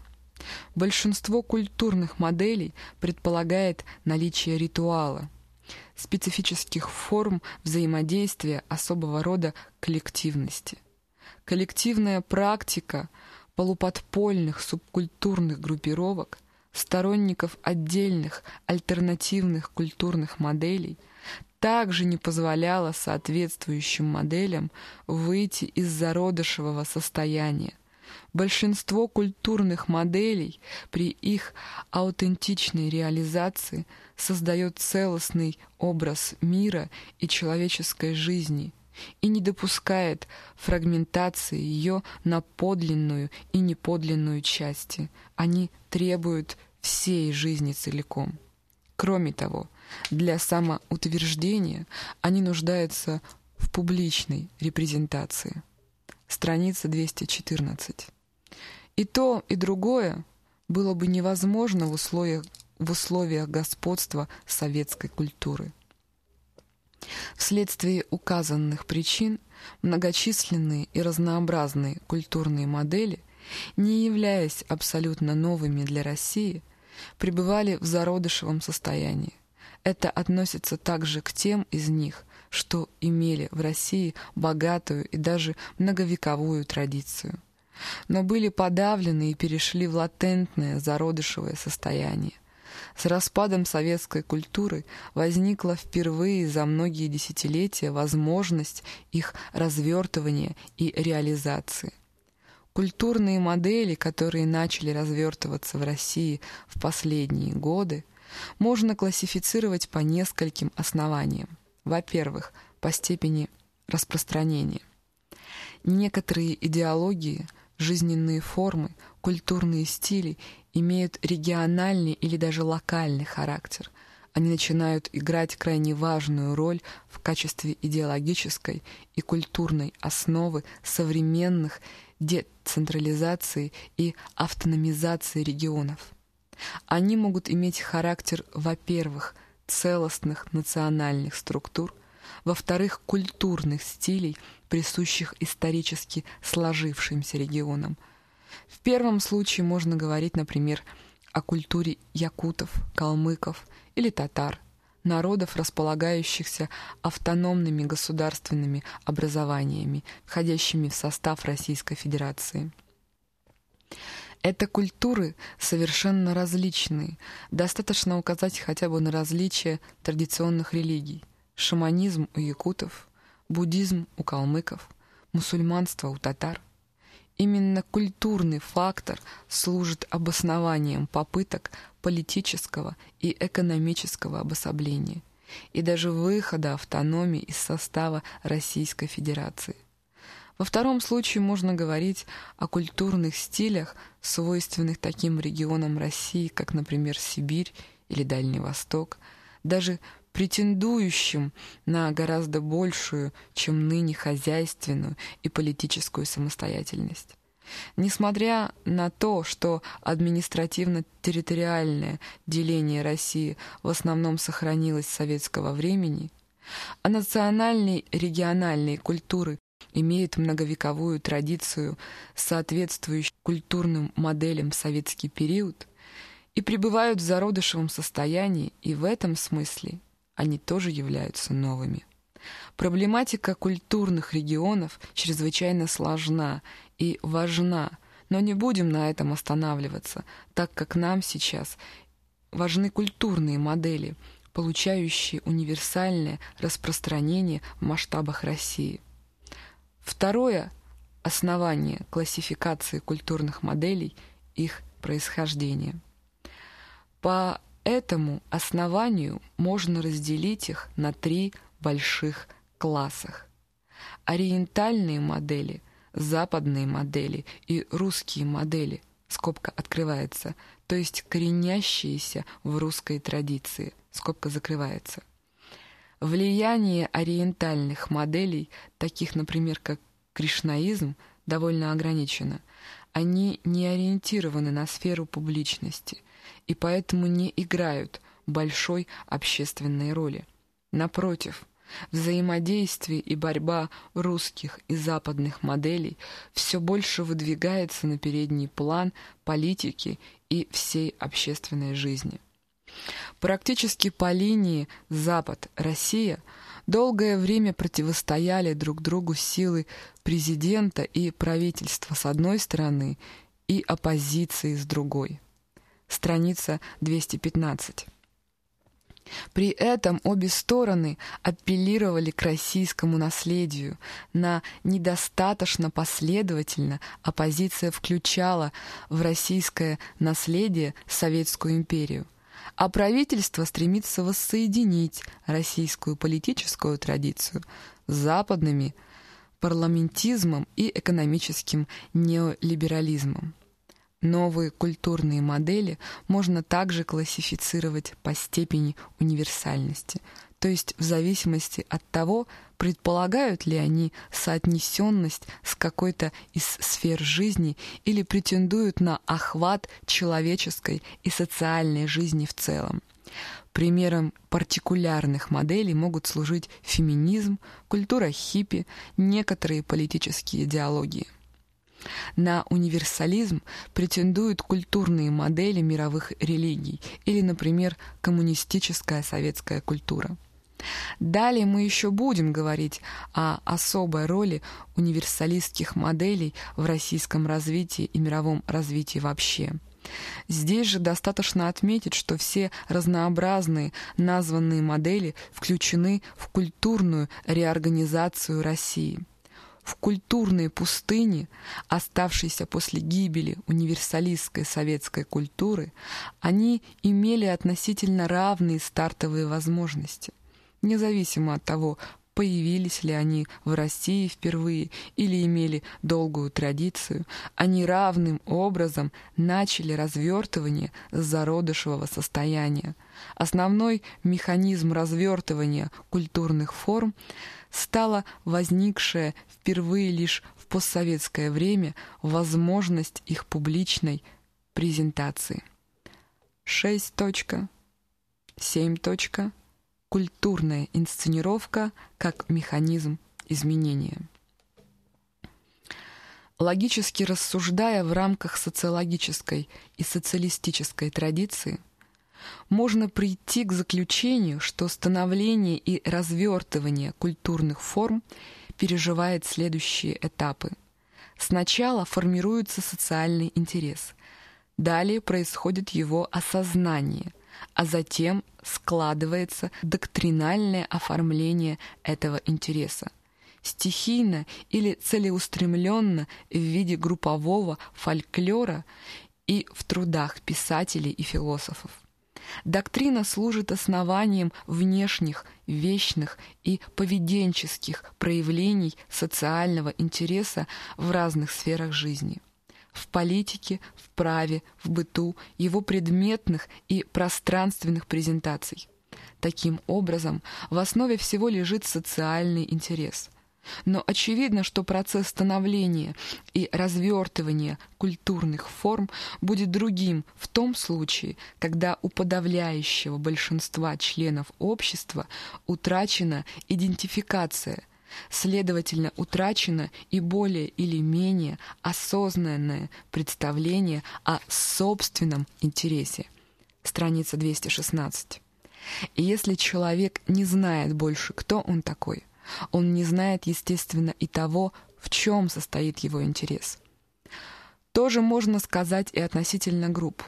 Большинство культурных моделей предполагает наличие ритуала, специфических форм взаимодействия особого рода коллективности. Коллективная практика полуподпольных субкультурных группировок, сторонников отдельных альтернативных культурных моделей – также не позволяла соответствующим моделям выйти из зародышевого состояния. Большинство культурных моделей при их аутентичной реализации создает целостный образ мира и человеческой жизни и не допускает фрагментации ее на подлинную и неподлинную части. Они требуют всей жизни целиком. Кроме того, для самоутверждения они нуждаются в публичной репрезентации. Страница 214. И то, и другое было бы невозможно в условиях, в условиях господства советской культуры. Вследствие указанных причин многочисленные и разнообразные культурные модели, не являясь абсолютно новыми для России, пребывали в зародышевом состоянии. Это относится также к тем из них, что имели в России богатую и даже многовековую традицию, но были подавлены и перешли в латентное зародышевое состояние. С распадом советской культуры возникла впервые за многие десятилетия возможность их развертывания и реализации. Культурные модели, которые начали развертываться в России в последние годы, можно классифицировать по нескольким основаниям. Во-первых, по степени распространения. Некоторые идеологии, жизненные формы, культурные стили имеют региональный или даже локальный характер, они начинают играть крайне важную роль в качестве идеологической и культурной основы современных децентрализации и автономизации регионов. Они могут иметь характер, во-первых, целостных национальных структур, во-вторых, культурных стилей, присущих исторически сложившимся регионам. В первом случае можно говорить, например, о культуре якутов, калмыков или татар, народов, располагающихся автономными государственными образованиями, входящими в состав Российской Федерации. Это культуры совершенно различные. Достаточно указать хотя бы на различия традиционных религий. Шаманизм у якутов, буддизм у калмыков, мусульманство у татар. Именно культурный фактор служит обоснованием попыток политического и экономического обособления и даже выхода автономии из состава Российской Федерации. Во втором случае можно говорить о культурных стилях, свойственных таким регионам России, как, например, Сибирь или Дальний Восток, даже претендующим на гораздо большую, чем ныне хозяйственную и политическую самостоятельность. Несмотря на то, что административно-территориальное деление России в основном сохранилось советского времени, а национальные региональные культуры имеют многовековую традицию, соответствующую культурным моделям в советский период, и пребывают в зародышевом состоянии, и в этом смысле они тоже являются новыми. Проблематика культурных регионов чрезвычайно сложна и важна, но не будем на этом останавливаться, так как нам сейчас важны культурные модели, получающие универсальное распространение в масштабах России. Второе основание классификации культурных моделей – их происхождение. По этому основанию можно разделить их на три больших классах. Ориентальные модели, западные модели и русские модели, скобка открывается, то есть коренящиеся в русской традиции, скобка закрывается. Влияние ориентальных моделей, таких, например, как кришнаизм, довольно ограничено. Они не ориентированы на сферу публичности и поэтому не играют большой общественной роли. Напротив, взаимодействие и борьба русских и западных моделей все больше выдвигается на передний план политики и всей общественной жизни. Практически по линии Запад-Россия долгое время противостояли друг другу силы президента и правительства с одной стороны и оппозиции с другой. Страница 215. При этом обе стороны апеллировали к российскому наследию. На недостаточно последовательно оппозиция включала в российское наследие Советскую империю. А правительство стремится воссоединить российскую политическую традицию с западными парламентизмом и экономическим неолиберализмом. Новые культурные модели можно также классифицировать по степени универсальности, то есть в зависимости от того, предполагают ли они соотнесенность с какой-то из сфер жизни или претендуют на охват человеческой и социальной жизни в целом. Примером партикулярных моделей могут служить феминизм, культура хиппи, некоторые политические идеологии. На универсализм претендуют культурные модели мировых религий или, например, коммунистическая советская культура. Далее мы еще будем говорить о особой роли универсалистских моделей в российском развитии и мировом развитии вообще. Здесь же достаточно отметить, что все разнообразные названные модели включены в культурную реорганизацию России – в культурной пустыне, оставшейся после гибели универсалистской советской культуры, они имели относительно равные стартовые возможности. Независимо от того, появились ли они в России впервые или имели долгую традицию, они равным образом начали развертывание зародышевого состояния. Основной механизм развертывания культурных форм стала возникшая впервые лишь в постсоветское время возможность их публичной презентации. 6.7. Культурная инсценировка как механизм изменения. Логически рассуждая в рамках социологической и социалистической традиции, можно прийти к заключению, что становление и развертывание культурных форм переживает следующие этапы. Сначала формируется социальный интерес, далее происходит его осознание, а затем складывается доктринальное оформление этого интереса стихийно или целеустремленно в виде группового фольклора и в трудах писателей и философов. Доктрина служит основанием внешних, вечных и поведенческих проявлений социального интереса в разных сферах жизни. В политике, в праве, в быту, его предметных и пространственных презентаций. Таким образом, в основе всего лежит социальный интерес – но очевидно, что процесс становления и развертывания культурных форм будет другим в том случае, когда у подавляющего большинства членов общества утрачена идентификация, следовательно, утрачено и более или менее осознанное представление о собственном интересе. Страница 216. И если человек не знает больше, кто он такой – он не знает, естественно, и того, в чем состоит его интерес. Тоже можно сказать и относительно групп.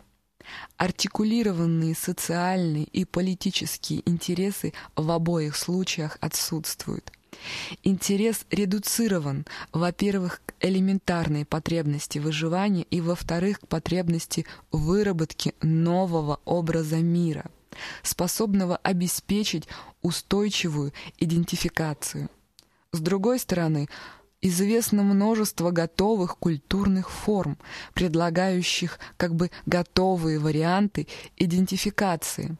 Артикулированные социальные и политические интересы в обоих случаях отсутствуют. Интерес редуцирован, во-первых, к элементарной потребности выживания и, во-вторых, к потребности выработки нового образа мира – способного обеспечить устойчивую идентификацию. С другой стороны, известно множество готовых культурных форм, предлагающих как бы готовые варианты идентификации.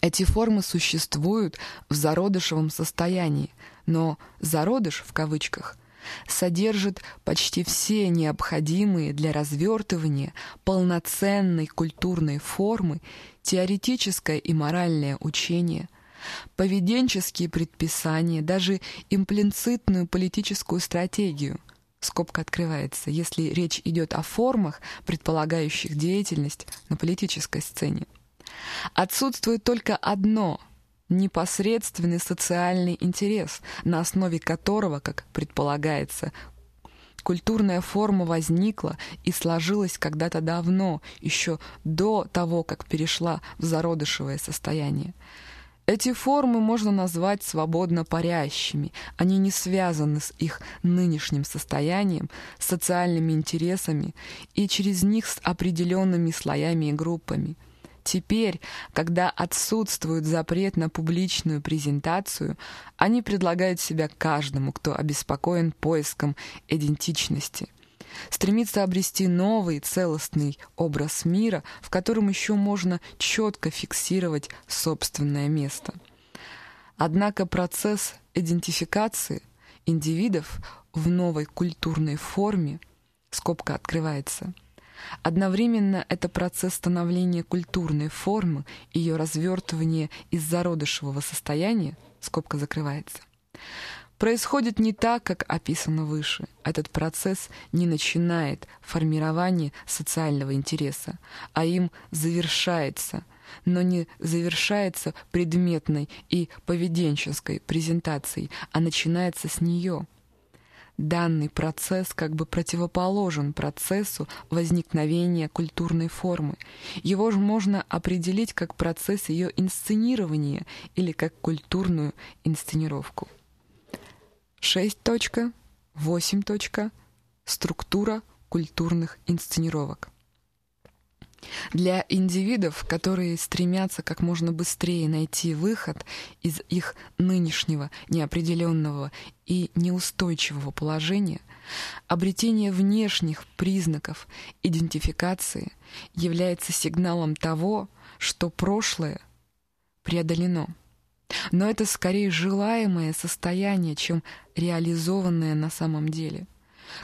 Эти формы существуют в зародышевом состоянии, но «зародыш» в кавычках – содержит почти все необходимые для развертывания полноценной культурной формы теоретическое и моральное учение, поведенческие предписания, даже имплицитную политическую стратегию. Скобка открывается, если речь идет о формах, предполагающих деятельность на политической сцене. Отсутствует только одно непосредственный социальный интерес, на основе которого, как предполагается, культурная форма возникла и сложилась когда-то давно, еще до того, как перешла в зародышевое состояние. Эти формы можно назвать свободно парящими, они не связаны с их нынешним состоянием, социальными интересами и через них с определенными слоями и группами – Теперь, когда отсутствует запрет на публичную презентацию, они предлагают себя каждому, кто обеспокоен поиском идентичности. Стремится обрести новый целостный образ мира, в котором еще можно четко фиксировать собственное место. Однако процесс идентификации индивидов в новой культурной форме, скобка открывается – Одновременно это процесс становления культурной формы, ее развертывания из зародышевого состояния, скобка закрывается, происходит не так, как описано выше. Этот процесс не начинает формирование социального интереса, а им завершается, но не завершается предметной и поведенческой презентацией, а начинается с нее – Данный процесс как бы противоположен процессу возникновения культурной формы. Его же можно определить как процесс ее инсценирования или как культурную инсценировку. 6.8. Структура культурных инсценировок. Для индивидов, которые стремятся как можно быстрее найти выход из их нынешнего неопределенного и неустойчивого положения, обретение внешних признаков идентификации является сигналом того, что прошлое преодолено. Но это скорее желаемое состояние, чем реализованное на самом деле –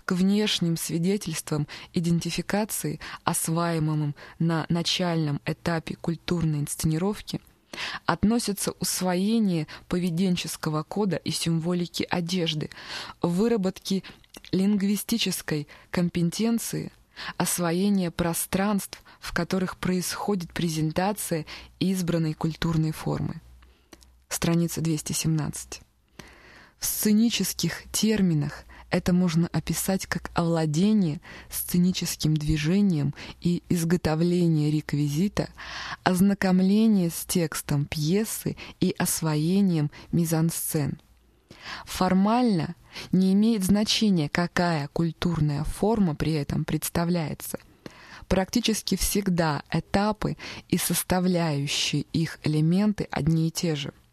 к внешним свидетельствам идентификации, осваиваемым на начальном этапе культурной инсценировки, относятся усвоение поведенческого кода и символики одежды, выработки лингвистической компетенции, освоение пространств, в которых происходит презентация избранной культурной формы. Страница 217. В сценических терминах это можно описать как овладение сценическим движением и изготовление реквизита, ознакомление с текстом пьесы и освоением мизансцен. Формально не имеет значения, какая культурная форма при этом представляется. Практически всегда этапы и составляющие их элементы одни и те же –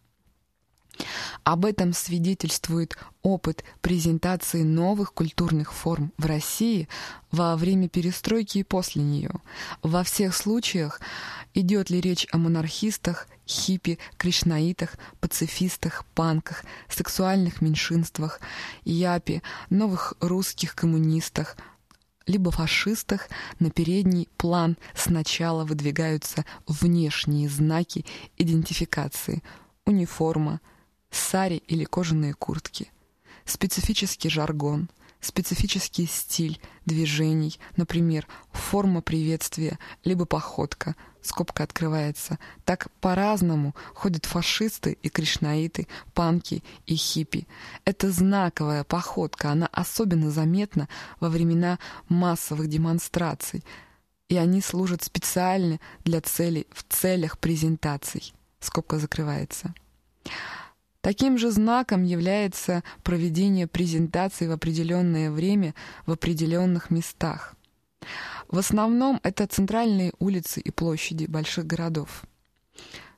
об этом свидетельствует опыт презентации новых культурных форм в России во время перестройки и после нее. Во всех случаях идет ли речь о монархистах, хиппи, кришнаитах, пацифистах, панках, сексуальных меньшинствах, япи, новых русских коммунистах, либо фашистах, на передний план сначала выдвигаются внешние знаки идентификации – униформа, сари или кожаные куртки, специфический жаргон, специфический стиль движений, например, форма приветствия, либо походка, скобка открывается. Так по-разному ходят фашисты и кришнаиты, панки и хиппи. Это знаковая походка, она особенно заметна во времена массовых демонстраций, и они служат специально для целей, в целях презентаций. Скобка закрывается. Таким же знаком является проведение презентаций в определенное время в определенных местах. В основном это центральные улицы и площади больших городов.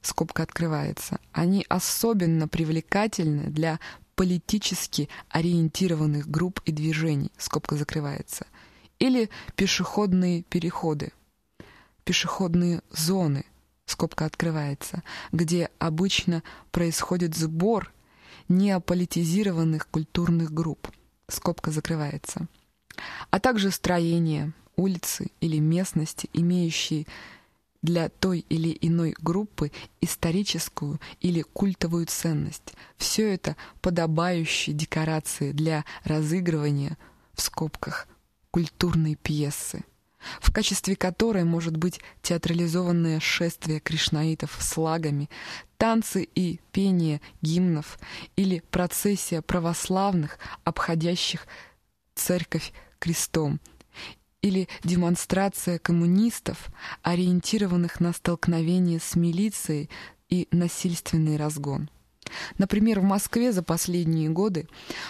Скобка открывается. Они особенно привлекательны для политически ориентированных групп и движений. Скобка закрывается. Или пешеходные переходы. Пешеходные зоны – скобка открывается, где обычно происходит сбор неополитизированных культурных групп, скобка закрывается, а также строения, улицы или местности, имеющие для той или иной группы историческую или культовую ценность. Все это подобающие декорации для разыгрывания, в скобках, культурной пьесы в качестве которой может быть театрализованное шествие кришнаитов с лагами, танцы и пение гимнов или процессия православных, обходящих церковь крестом, или демонстрация коммунистов, ориентированных на столкновение с милицией и насильственный разгон. Например, в Москве за последние годы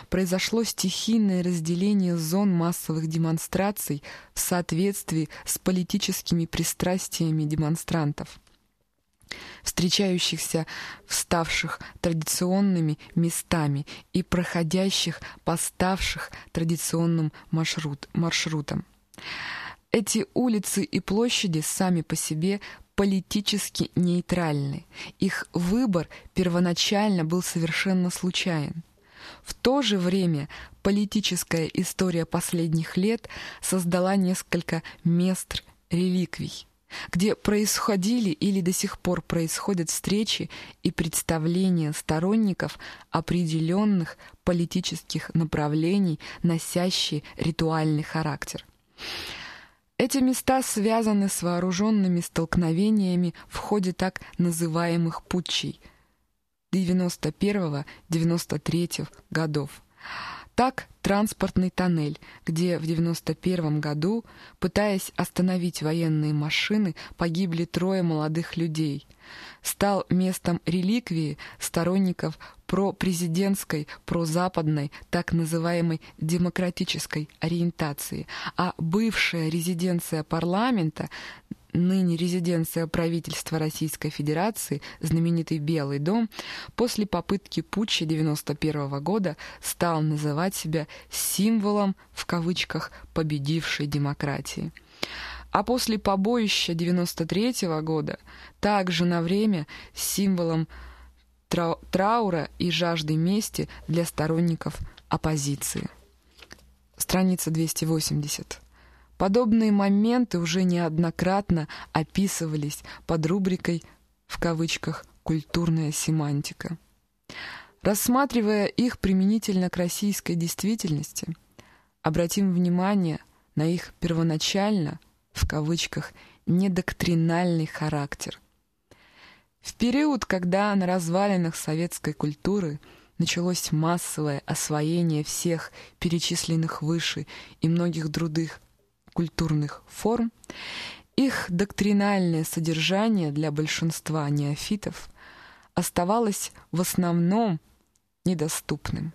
произошло стихийное разделение зон массовых демонстраций в соответствии с политическими пристрастиями демонстрантов встречающихся вставших традиционными местами и проходящих по ставших традиционным маршрут, маршрутам. Эти улицы и площади сами по себе политически нейтральны. Их выбор первоначально был совершенно случайен. В то же время политическая история последних лет создала несколько мест реликвий, где происходили или до сих пор происходят встречи и представления сторонников определенных политических направлений, носящие ритуальный характер. Эти места связаны с вооруженными столкновениями в ходе так называемых путчей 91-93 годов. Так, транспортный тоннель, где в 91 году, пытаясь остановить военные машины, погибли трое молодых людей, стал местом реликвии сторонников пропрезидентской, прозападной, так называемой демократической ориентации, а бывшая резиденция парламента ныне резиденция правительства Российской Федерации, знаменитый Белый дом, после попытки путча 91 года стал называть себя символом, в кавычках, победившей демократии. А после побоища 93 года также на время символом траура и жажды мести для сторонников оппозиции. Страница 280. Подобные моменты уже неоднократно описывались под рубрикой в кавычках «культурная семантика». Рассматривая их применительно к российской действительности, обратим внимание на их первоначально, в кавычках, недоктринальный характер. В период, когда на развалинах советской культуры началось массовое освоение всех перечисленных выше и многих других культурных форм, их доктринальное содержание для большинства неофитов оставалось в основном недоступным.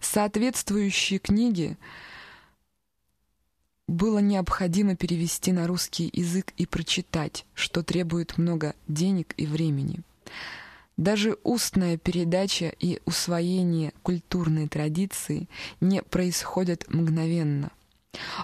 Соответствующие книги было необходимо перевести на русский язык и прочитать, что требует много денег и времени. Даже устная передача и усвоение культурной традиции не происходят мгновенно –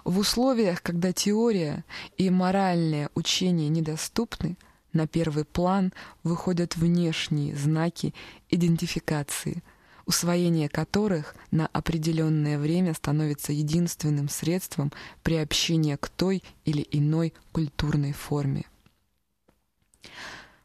в условиях, когда теория и моральное учение недоступны, на первый план выходят внешние знаки идентификации, усвоение которых на определенное время становится единственным средством приобщения к той или иной культурной форме.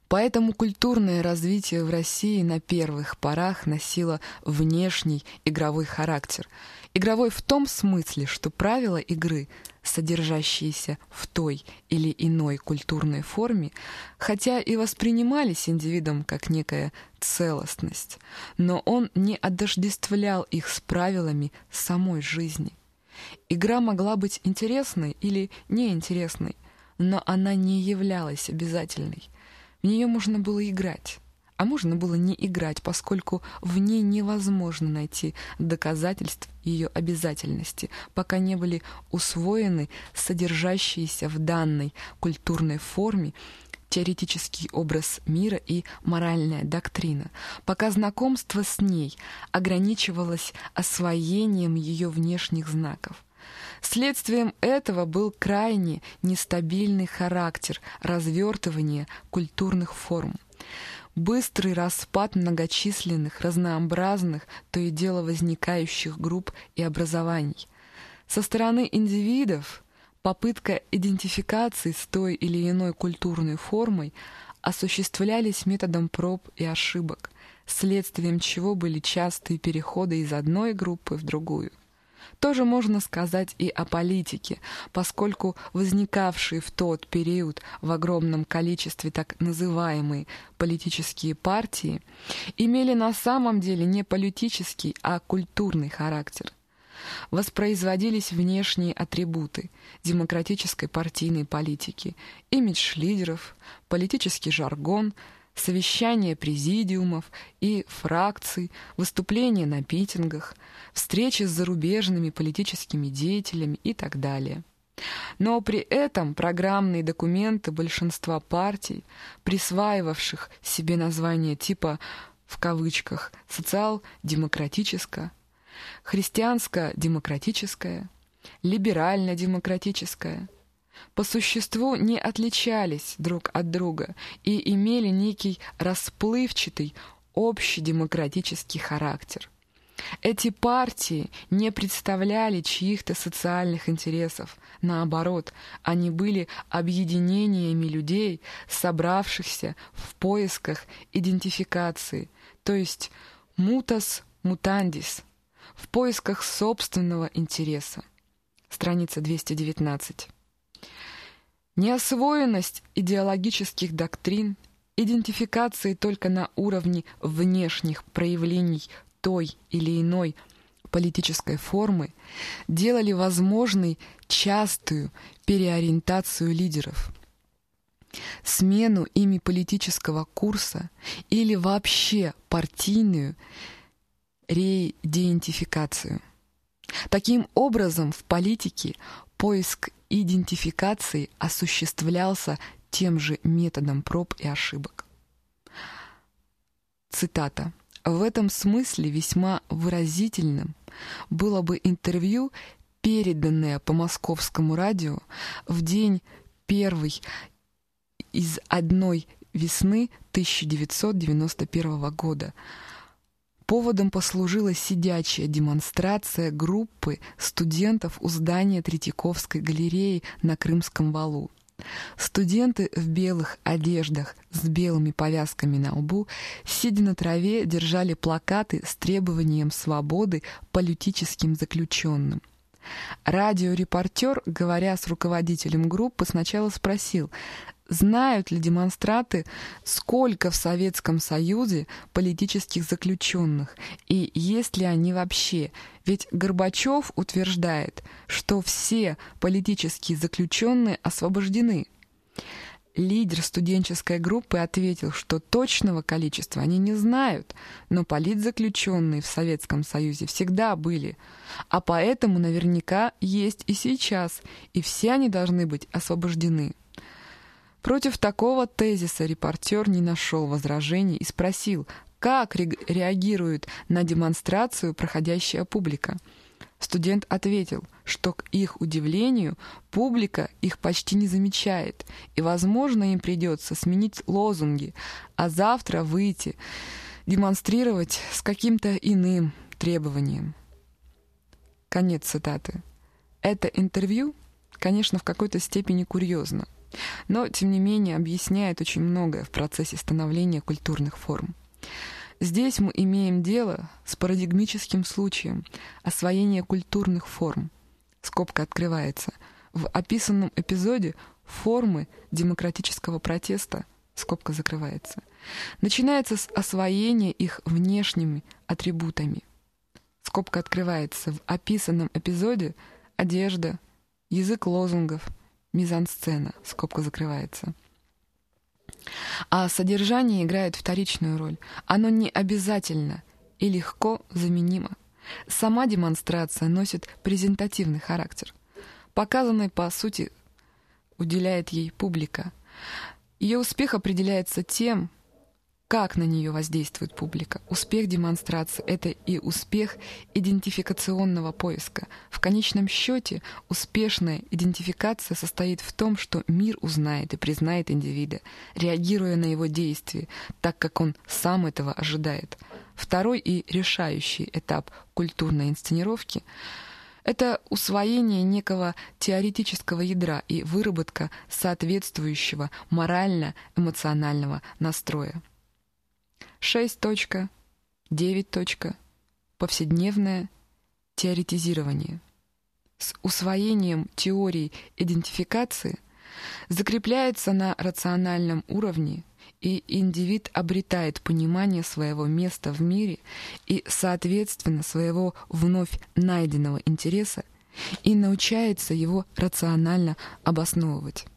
Поэтому культурное развитие в России на первых порах носило внешний игровой характер Игровой в том смысле, что правила игры, содержащиеся в той или иной культурной форме, хотя и воспринимались индивидом как некая целостность, но он не отождествлял их с правилами самой жизни. Игра могла быть интересной или неинтересной, но она не являлась обязательной. В нее можно было играть а можно было не играть, поскольку в ней невозможно найти доказательств ее обязательности, пока не были усвоены содержащиеся в данной культурной форме теоретический образ мира и моральная доктрина, пока знакомство с ней ограничивалось освоением ее внешних знаков. Следствием этого был крайне нестабильный характер развертывания культурных форм быстрый распад многочисленных, разнообразных, то и дело возникающих групп и образований. Со стороны индивидов попытка идентификации с той или иной культурной формой осуществлялись методом проб и ошибок, следствием чего были частые переходы из одной группы в другую – тоже можно сказать и о политике, поскольку возникавшие в тот период в огромном количестве так называемые политические партии имели на самом деле не политический, а культурный характер. Воспроизводились внешние атрибуты демократической партийной политики, имидж лидеров, политический жаргон – совещания президиумов и фракций, выступления на митингах, встречи с зарубежными политическими деятелями и так далее. Но при этом программные документы большинства партий, присваивавших себе название типа в кавычках «социал-демократическое», «христианско-демократическое», «либерально-демократическое», по существу не отличались друг от друга и имели некий расплывчатый общедемократический характер. Эти партии не представляли чьих-то социальных интересов. Наоборот, они были объединениями людей, собравшихся в поисках идентификации, то есть «мутас мутандис», в поисках собственного интереса. Страница 219. Неосвоенность идеологических доктрин, идентификации только на уровне внешних проявлений той или иной политической формы делали возможной частую переориентацию лидеров, смену ими политического курса или вообще партийную реидентификацию. Таким образом, в политике поиск идентификации осуществлялся тем же методом проб и ошибок. Цитата. В этом смысле весьма выразительным было бы интервью, переданное по московскому радио в день первой из одной весны 1991 года. Поводом послужила сидячая демонстрация группы студентов у здания Третьяковской галереи на Крымском валу. Студенты в белых одеждах с белыми повязками на лбу, сидя на траве, держали плакаты с требованием свободы политическим заключенным. Радиорепортер, говоря с руководителем группы, сначала спросил, Знают ли демонстранты, сколько в Советском Союзе политических заключенных, и есть ли они вообще? Ведь Горбачев утверждает, что все политические заключенные освобождены. Лидер студенческой группы ответил, что точного количества они не знают, но политзаключенные в Советском Союзе всегда были, а поэтому наверняка есть и сейчас, и все они должны быть освобождены. Против такого тезиса репортер не нашел возражений и спросил, как реагирует на демонстрацию проходящая публика. Студент ответил, что к их удивлению публика их почти не замечает, и, возможно, им придется сменить лозунги, а завтра выйти, демонстрировать с каким-то иным требованием. Конец цитаты. Это интервью, конечно, в какой-то степени курьезно но, тем не менее, объясняет очень многое в процессе становления культурных форм. Здесь мы имеем дело с парадигмическим случаем освоения культурных форм. Скобка открывается. В описанном эпизоде формы демократического протеста скобка закрывается. Начинается с освоения их внешними атрибутами. Скобка открывается. В описанном эпизоде одежда, язык лозунгов — мизансцена, скобка закрывается. А содержание играет вторичную роль. Оно не обязательно и легко заменимо. Сама демонстрация носит презентативный характер. Показанной, по сути, уделяет ей публика. Ее успех определяется тем, как на нее воздействует публика. Успех демонстрации — это и успех идентификационного поиска. В конечном счете успешная идентификация состоит в том, что мир узнает и признает индивида, реагируя на его действия, так как он сам этого ожидает. Второй и решающий этап культурной инсценировки — это усвоение некого теоретического ядра и выработка соответствующего морально-эмоционального настроя. 6.9. Повседневное теоретизирование. С усвоением теории идентификации закрепляется на рациональном уровне, и индивид обретает понимание своего места в мире и, соответственно, своего вновь найденного интереса и научается его рационально обосновывать.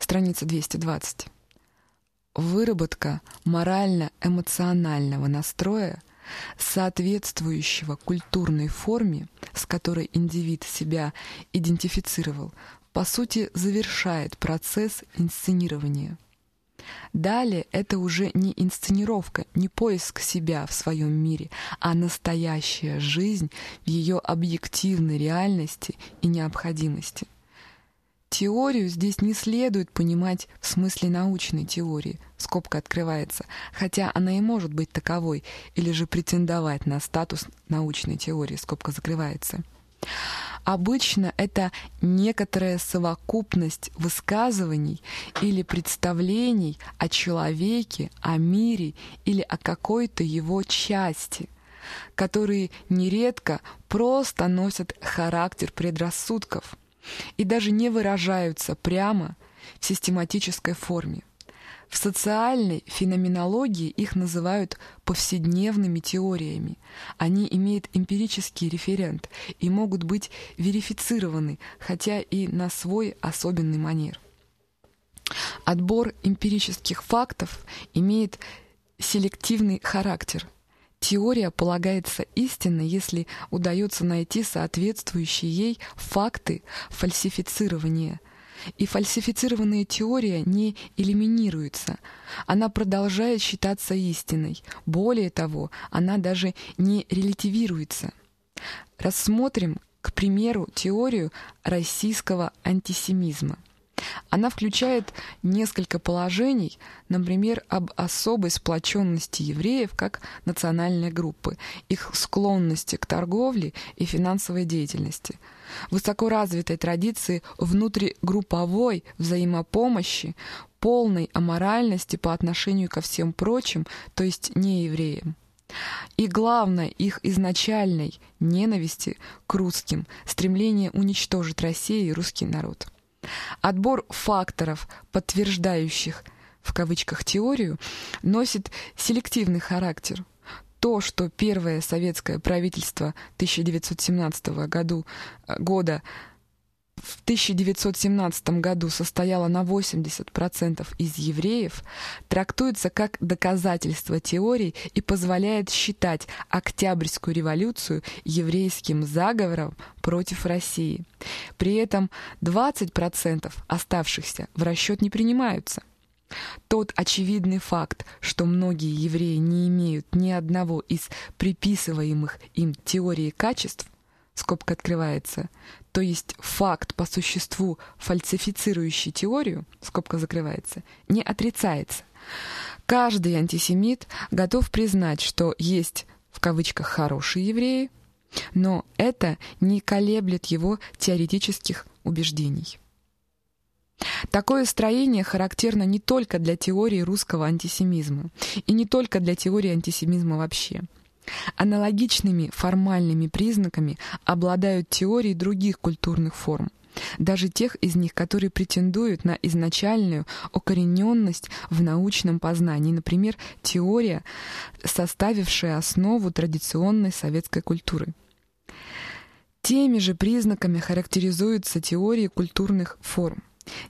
Страница 220 выработка морально-эмоционального настроя, соответствующего культурной форме, с которой индивид себя идентифицировал, по сути завершает процесс инсценирования. Далее это уже не инсценировка, не поиск себя в своем мире, а настоящая жизнь в ее объективной реальности и необходимости – Теорию здесь не следует понимать в смысле научной теории, скобка открывается, хотя она и может быть таковой, или же претендовать на статус научной теории, скобка закрывается. Обычно это некоторая совокупность высказываний или представлений о человеке, о мире или о какой-то его части, которые нередко просто носят характер предрассудков – и даже не выражаются прямо в систематической форме. В социальной феноменологии их называют повседневными теориями. Они имеют эмпирический референт и могут быть верифицированы, хотя и на свой особенный манер. Отбор эмпирических фактов имеет селективный характер. Теория полагается истинной, если удается найти соответствующие ей факты фальсифицирования. И фальсифицированная теория не элиминируется. Она продолжает считаться истиной. Более того, она даже не релятивируется. Рассмотрим, к примеру, теорию российского антисемизма – она включает несколько положений, например, об особой сплоченности евреев как национальной группы, их склонности к торговле и финансовой деятельности, высоко развитой традиции внутригрупповой взаимопомощи, полной аморальности по отношению ко всем прочим, то есть неевреям. И главное, их изначальной ненависти к русским, стремление уничтожить Россию и русский народ. Отбор факторов, подтверждающих в кавычках теорию, носит селективный характер. То, что первое советское правительство 1917 году, э, года в 1917 году состояла на 80% из евреев, трактуется как доказательство теории и позволяет считать Октябрьскую революцию еврейским заговором против России. При этом 20% оставшихся в расчет не принимаются. Тот очевидный факт, что многие евреи не имеют ни одного из приписываемых им теории качеств, скобка открывается, то есть факт по существу фальсифицирующий теорию, скобка закрывается, не отрицается. Каждый антисемит готов признать, что есть в кавычках «хорошие евреи», но это не колеблет его теоретических убеждений. Такое строение характерно не только для теории русского антисемизма и не только для теории антисемизма вообще – Аналогичными формальными признаками обладают теории других культурных форм, даже тех из них, которые претендуют на изначальную укорененность в научном познании, например, теория, составившая основу традиционной советской культуры. Теми же признаками характеризуются теории культурных форм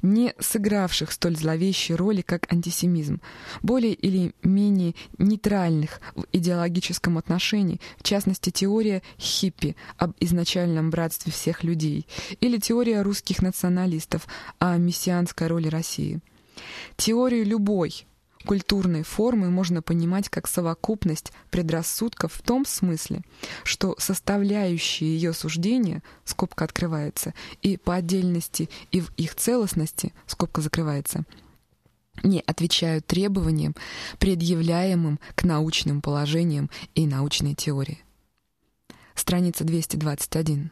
не сыгравших столь зловещей роли, как антисемизм, более или менее нейтральных в идеологическом отношении, в частности, теория хиппи об изначальном братстве всех людей или теория русских националистов о мессианской роли России. Теорию любой культурной формы можно понимать как совокупность предрассудков в том смысле, что составляющие ее суждения, скобка открывается, и по отдельности, и в их целостности, скобка закрывается, не отвечают требованиям, предъявляемым к научным положениям и научной теории. Страница 221.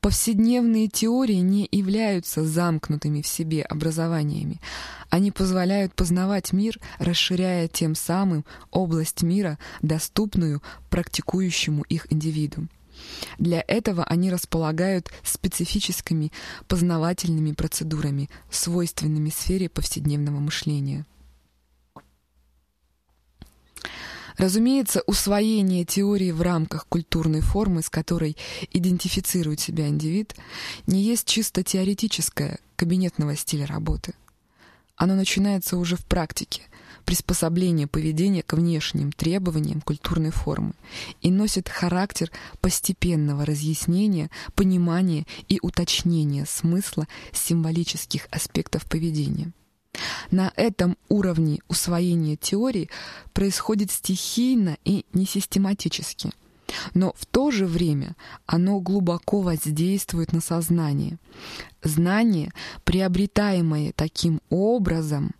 Повседневные теории не являются замкнутыми в себе образованиями. Они позволяют познавать мир, расширяя тем самым область мира, доступную практикующему их индивиду. Для этого они располагают специфическими познавательными процедурами, свойственными сфере повседневного мышления. Разумеется, усвоение теории в рамках культурной формы, с которой идентифицирует себя индивид, не есть чисто теоретическое кабинетного стиля работы. Оно начинается уже в практике, приспособление поведения к внешним требованиям культурной формы и носит характер постепенного разъяснения, понимания и уточнения смысла символических аспектов поведения. На этом уровне усвоения теории происходит стихийно и несистематически. Но в то же время оно глубоко воздействует на сознание. Знание, приобретаемое таким образом,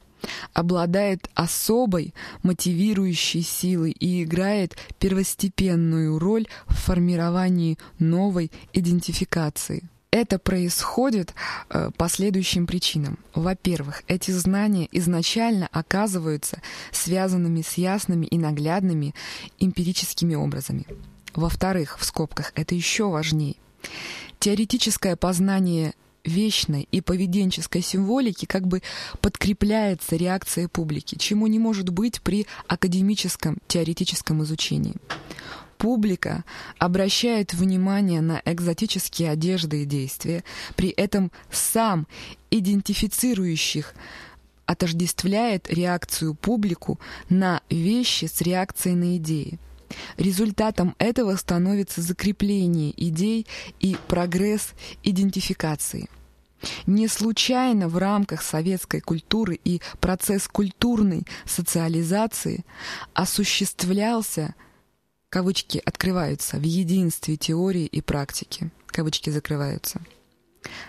обладает особой мотивирующей силой и играет первостепенную роль в формировании новой идентификации. Это происходит э, по следующим причинам. Во-первых, эти знания изначально оказываются связанными с ясными и наглядными эмпирическими образами. Во-вторых, в скобках, это еще важнее. Теоретическое познание вечной и поведенческой символики как бы подкрепляется реакцией публики, чему не может быть при академическом теоретическом изучении публика обращает внимание на экзотические одежды и действия, при этом сам идентифицирующих отождествляет реакцию публику на вещи с реакцией на идеи. Результатом этого становится закрепление идей и прогресс идентификации. Не случайно в рамках советской культуры и процесс культурной социализации осуществлялся, кавычки открываются, в единстве теории и практики, кавычки закрываются.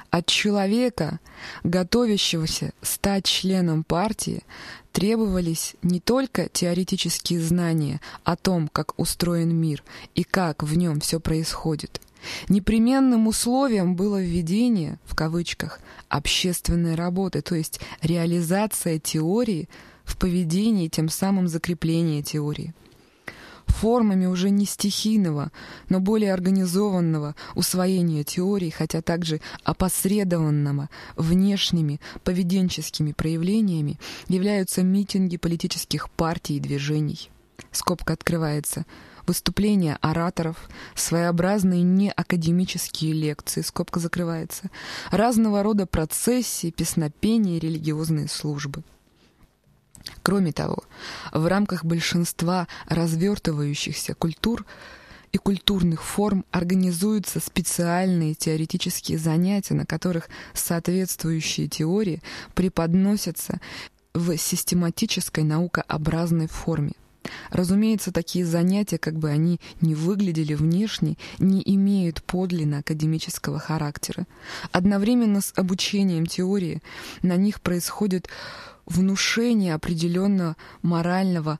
От человека, готовящегося стать членом партии, требовались не только теоретические знания о том, как устроен мир и как в нем все происходит. Непременным условием было введение, в кавычках, общественной работы, то есть реализация теории в поведении, тем самым закрепление теории формами уже не стихийного, но более организованного усвоения теории, хотя также опосредованного внешними поведенческими проявлениями, являются митинги политических партий и движений. Скобка открывается. Выступления ораторов, своеобразные неакадемические лекции, скобка закрывается, разного рода процессии, песнопения религиозные службы. Кроме того, в рамках большинства развертывающихся культур и культурных форм организуются специальные теоретические занятия, на которых соответствующие теории преподносятся в систематической наукообразной форме. Разумеется, такие занятия, как бы они ни выглядели внешне, не имеют подлинно академического характера. Одновременно с обучением теории на них происходит внушение определенного морального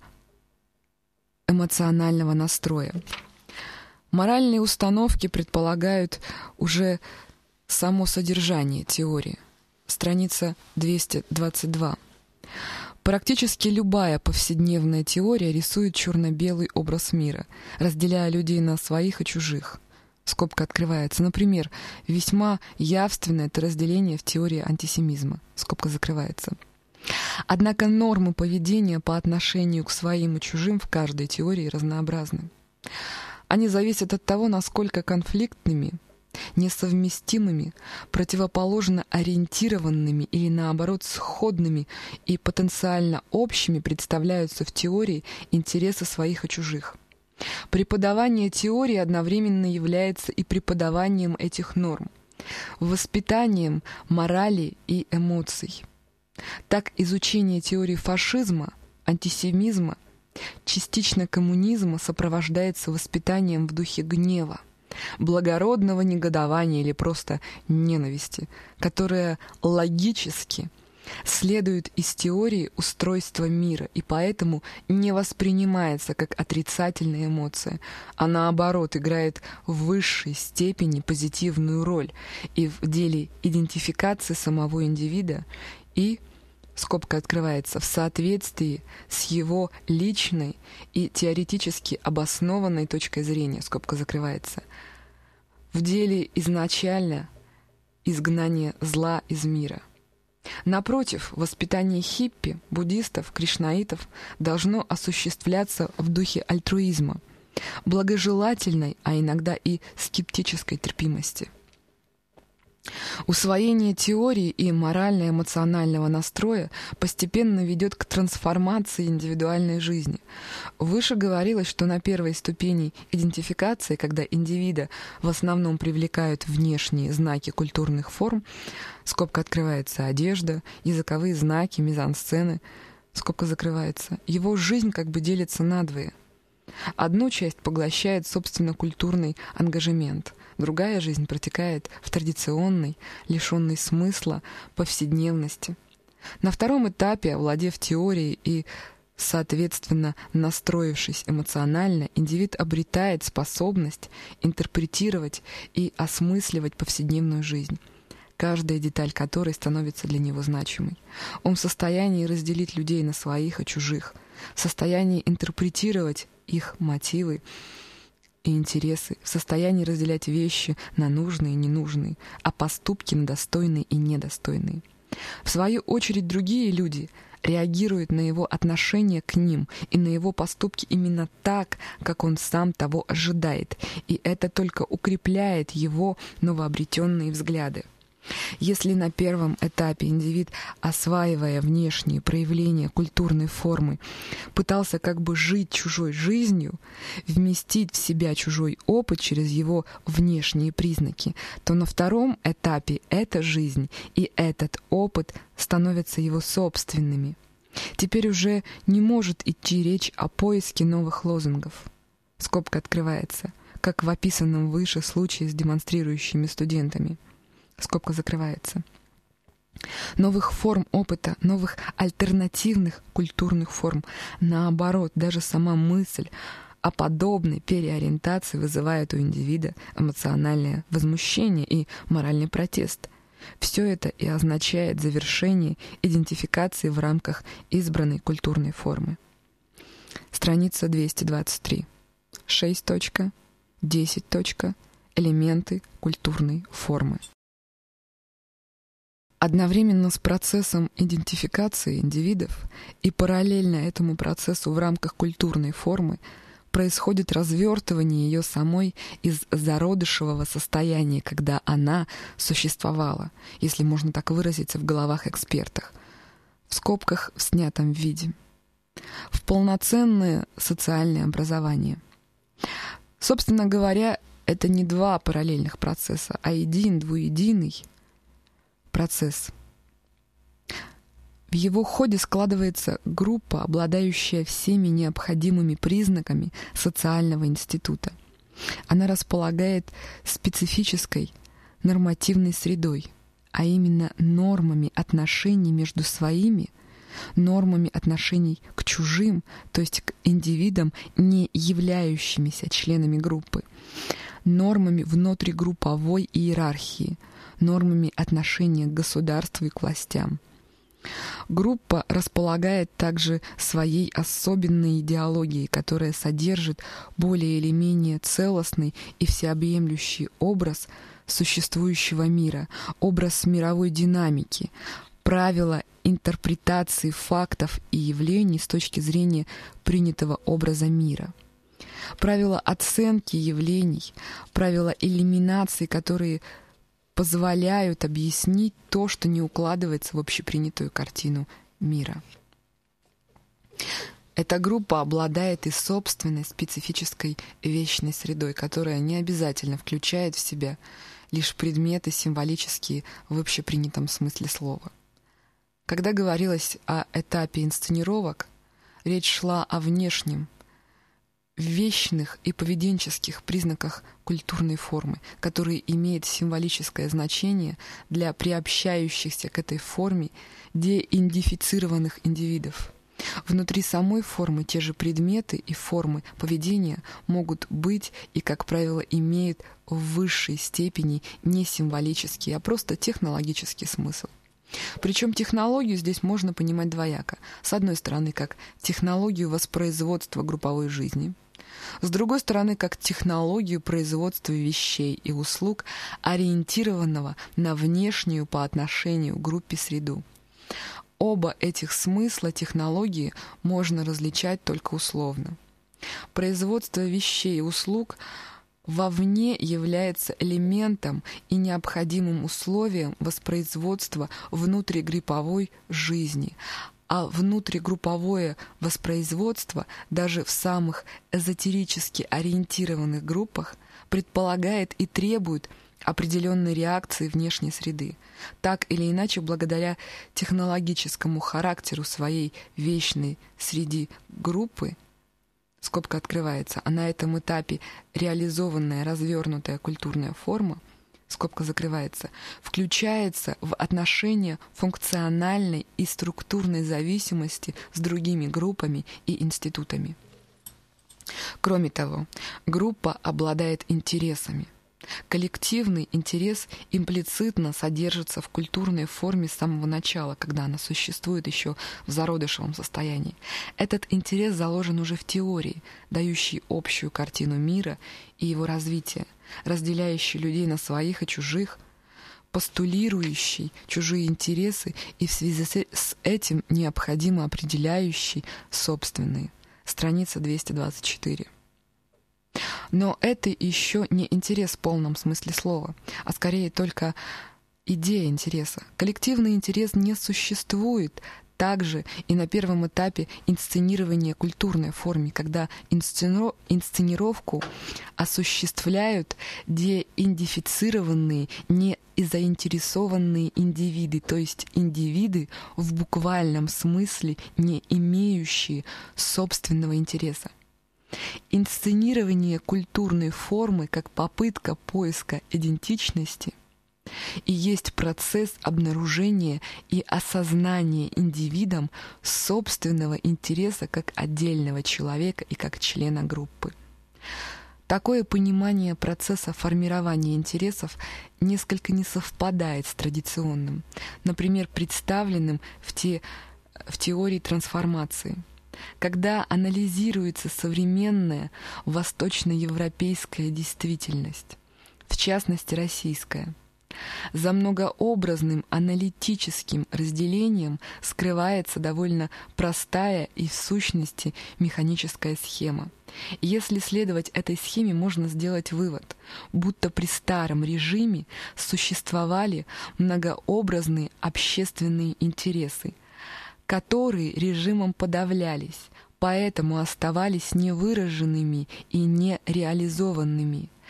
эмоционального настроя. Моральные установки предполагают уже само содержание теории. Страница 222. Практически любая повседневная теория рисует черно-белый образ мира, разделяя людей на своих и чужих. Скобка открывается. Например, весьма явственное это разделение в теории антисемизма. Скобка закрывается. Однако нормы поведения по отношению к своим и чужим в каждой теории разнообразны. Они зависят от того, насколько конфликтными, несовместимыми, противоположно ориентированными или наоборот сходными и потенциально общими представляются в теории интересы своих и чужих. Преподавание теории одновременно является и преподаванием этих норм, воспитанием морали и эмоций. Так изучение теории фашизма, антисемизма, частично коммунизма сопровождается воспитанием в духе гнева, благородного негодования или просто ненависти, которая логически следует из теории устройства мира и поэтому не воспринимается как отрицательная эмоция, а наоборот играет в высшей степени позитивную роль и в деле идентификации самого индивида и, скобка открывается, в соответствии с его личной и теоретически обоснованной точкой зрения, скобка закрывается, в деле изначально изгнания зла из мира. Напротив, воспитание хиппи, буддистов, кришнаитов должно осуществляться в духе альтруизма, благожелательной, а иногда и скептической терпимости – Усвоение теории и морально-эмоционального настроя постепенно ведет к трансформации индивидуальной жизни. Выше говорилось, что на первой ступени идентификации, когда индивида в основном привлекают внешние знаки культурных форм, скобка открывается одежда, языковые знаки, мизансцены, скобка закрывается, его жизнь как бы делится надвое. Одну часть поглощает, собственно, культурный ангажемент – Другая жизнь протекает в традиционной, лишенной смысла повседневности. На втором этапе, овладев теорией и, соответственно, настроившись эмоционально, индивид обретает способность интерпретировать и осмысливать повседневную жизнь каждая деталь которой становится для него значимой. Он в состоянии разделить людей на своих и чужих, в состоянии интерпретировать их мотивы и интересы, в состоянии разделять вещи на нужные и ненужные, а поступки на достойные и недостойные. В свою очередь другие люди реагируют на его отношение к ним и на его поступки именно так, как он сам того ожидает, и это только укрепляет его новообретенные взгляды. Если на первом этапе индивид, осваивая внешние проявления культурной формы, пытался как бы жить чужой жизнью, вместить в себя чужой опыт через его внешние признаки, то на втором этапе эта жизнь и этот опыт становятся его собственными. Теперь уже не может идти речь о поиске новых лозунгов. Скобка открывается, как в описанном выше случае с демонстрирующими студентами – скобка закрывается. Новых форм опыта, новых альтернативных культурных форм. Наоборот, даже сама мысль о подобной переориентации вызывает у индивида эмоциональное возмущение и моральный протест. Все это и означает завершение идентификации в рамках избранной культурной формы. Страница 223. 6.10. Элементы культурной формы. Одновременно с процессом идентификации индивидов и параллельно этому процессу в рамках культурной формы происходит развертывание ее самой из зародышевого состояния, когда она существовала, если можно так выразиться в головах экспертах, в скобках в снятом виде, в полноценное социальное образование. Собственно говоря, это не два параллельных процесса, а един, двуединый, процесс. В его ходе складывается группа, обладающая всеми необходимыми признаками социального института. Она располагает специфической нормативной средой, а именно нормами отношений между своими, нормами отношений к чужим, то есть к индивидам, не являющимися членами группы, нормами внутригрупповой иерархии – нормами отношения к государству и к властям. Группа располагает также своей особенной идеологией, которая содержит более или менее целостный и всеобъемлющий образ существующего мира, образ мировой динамики, правила интерпретации фактов и явлений с точки зрения принятого образа мира. Правила оценки явлений, правила элиминации, которые позволяют объяснить то, что не укладывается в общепринятую картину мира. Эта группа обладает и собственной специфической вечной средой, которая не обязательно включает в себя лишь предметы символические в общепринятом смысле слова. Когда говорилось о этапе инсценировок, речь шла о внешнем, вечных и поведенческих признаках культурной формы, которые имеют символическое значение для приобщающихся к этой форме деидентифицированных индивидов. Внутри самой формы те же предметы и формы поведения могут быть и, как правило, имеют в высшей степени не символический, а просто технологический смысл. Причем технологию здесь можно понимать двояко. С одной стороны, как технологию воспроизводства групповой жизни, с другой стороны, как технологию производства вещей и услуг, ориентированного на внешнюю по отношению к группе среду. Оба этих смысла технологии можно различать только условно. Производство вещей и услуг вовне является элементом и необходимым условием воспроизводства внутригрипповой жизни, а внутригрупповое воспроизводство даже в самых эзотерически ориентированных группах предполагает и требует определенной реакции внешней среды. Так или иначе, благодаря технологическому характеру своей вечной среди группы, скобка открывается, а на этом этапе реализованная развернутая культурная форма – скобка закрывается, включается в отношения функциональной и структурной зависимости с другими группами и институтами. Кроме того, группа обладает интересами. Коллективный интерес имплицитно содержится в культурной форме с самого начала, когда она существует еще в зародышевом состоянии. Этот интерес заложен уже в теории, дающей общую картину мира и его развития – разделяющий людей на своих и чужих, постулирующий чужие интересы и в связи с этим необходимо определяющий собственные. Страница 224. Но это еще не интерес в полном смысле слова, а скорее только идея интереса. Коллективный интерес не существует также и на первом этапе инсценирования культурной форме, когда инсцено... инсценировку осуществляют деидентифицированные, не заинтересованные индивиды, то есть индивиды в буквальном смысле не имеющие собственного интереса. Инсценирование культурной формы как попытка поиска идентичности и есть процесс обнаружения и осознания индивидом собственного интереса как отдельного человека и как члена группы. Такое понимание процесса формирования интересов несколько не совпадает с традиционным, например, представленным в, те, в теории трансформации. Когда анализируется современная восточноевропейская действительность, в частности российская – за многообразным аналитическим разделением скрывается довольно простая и в сущности механическая схема. Если следовать этой схеме, можно сделать вывод, будто при старом режиме существовали многообразные общественные интересы, которые режимом подавлялись, поэтому оставались невыраженными и нереализованными –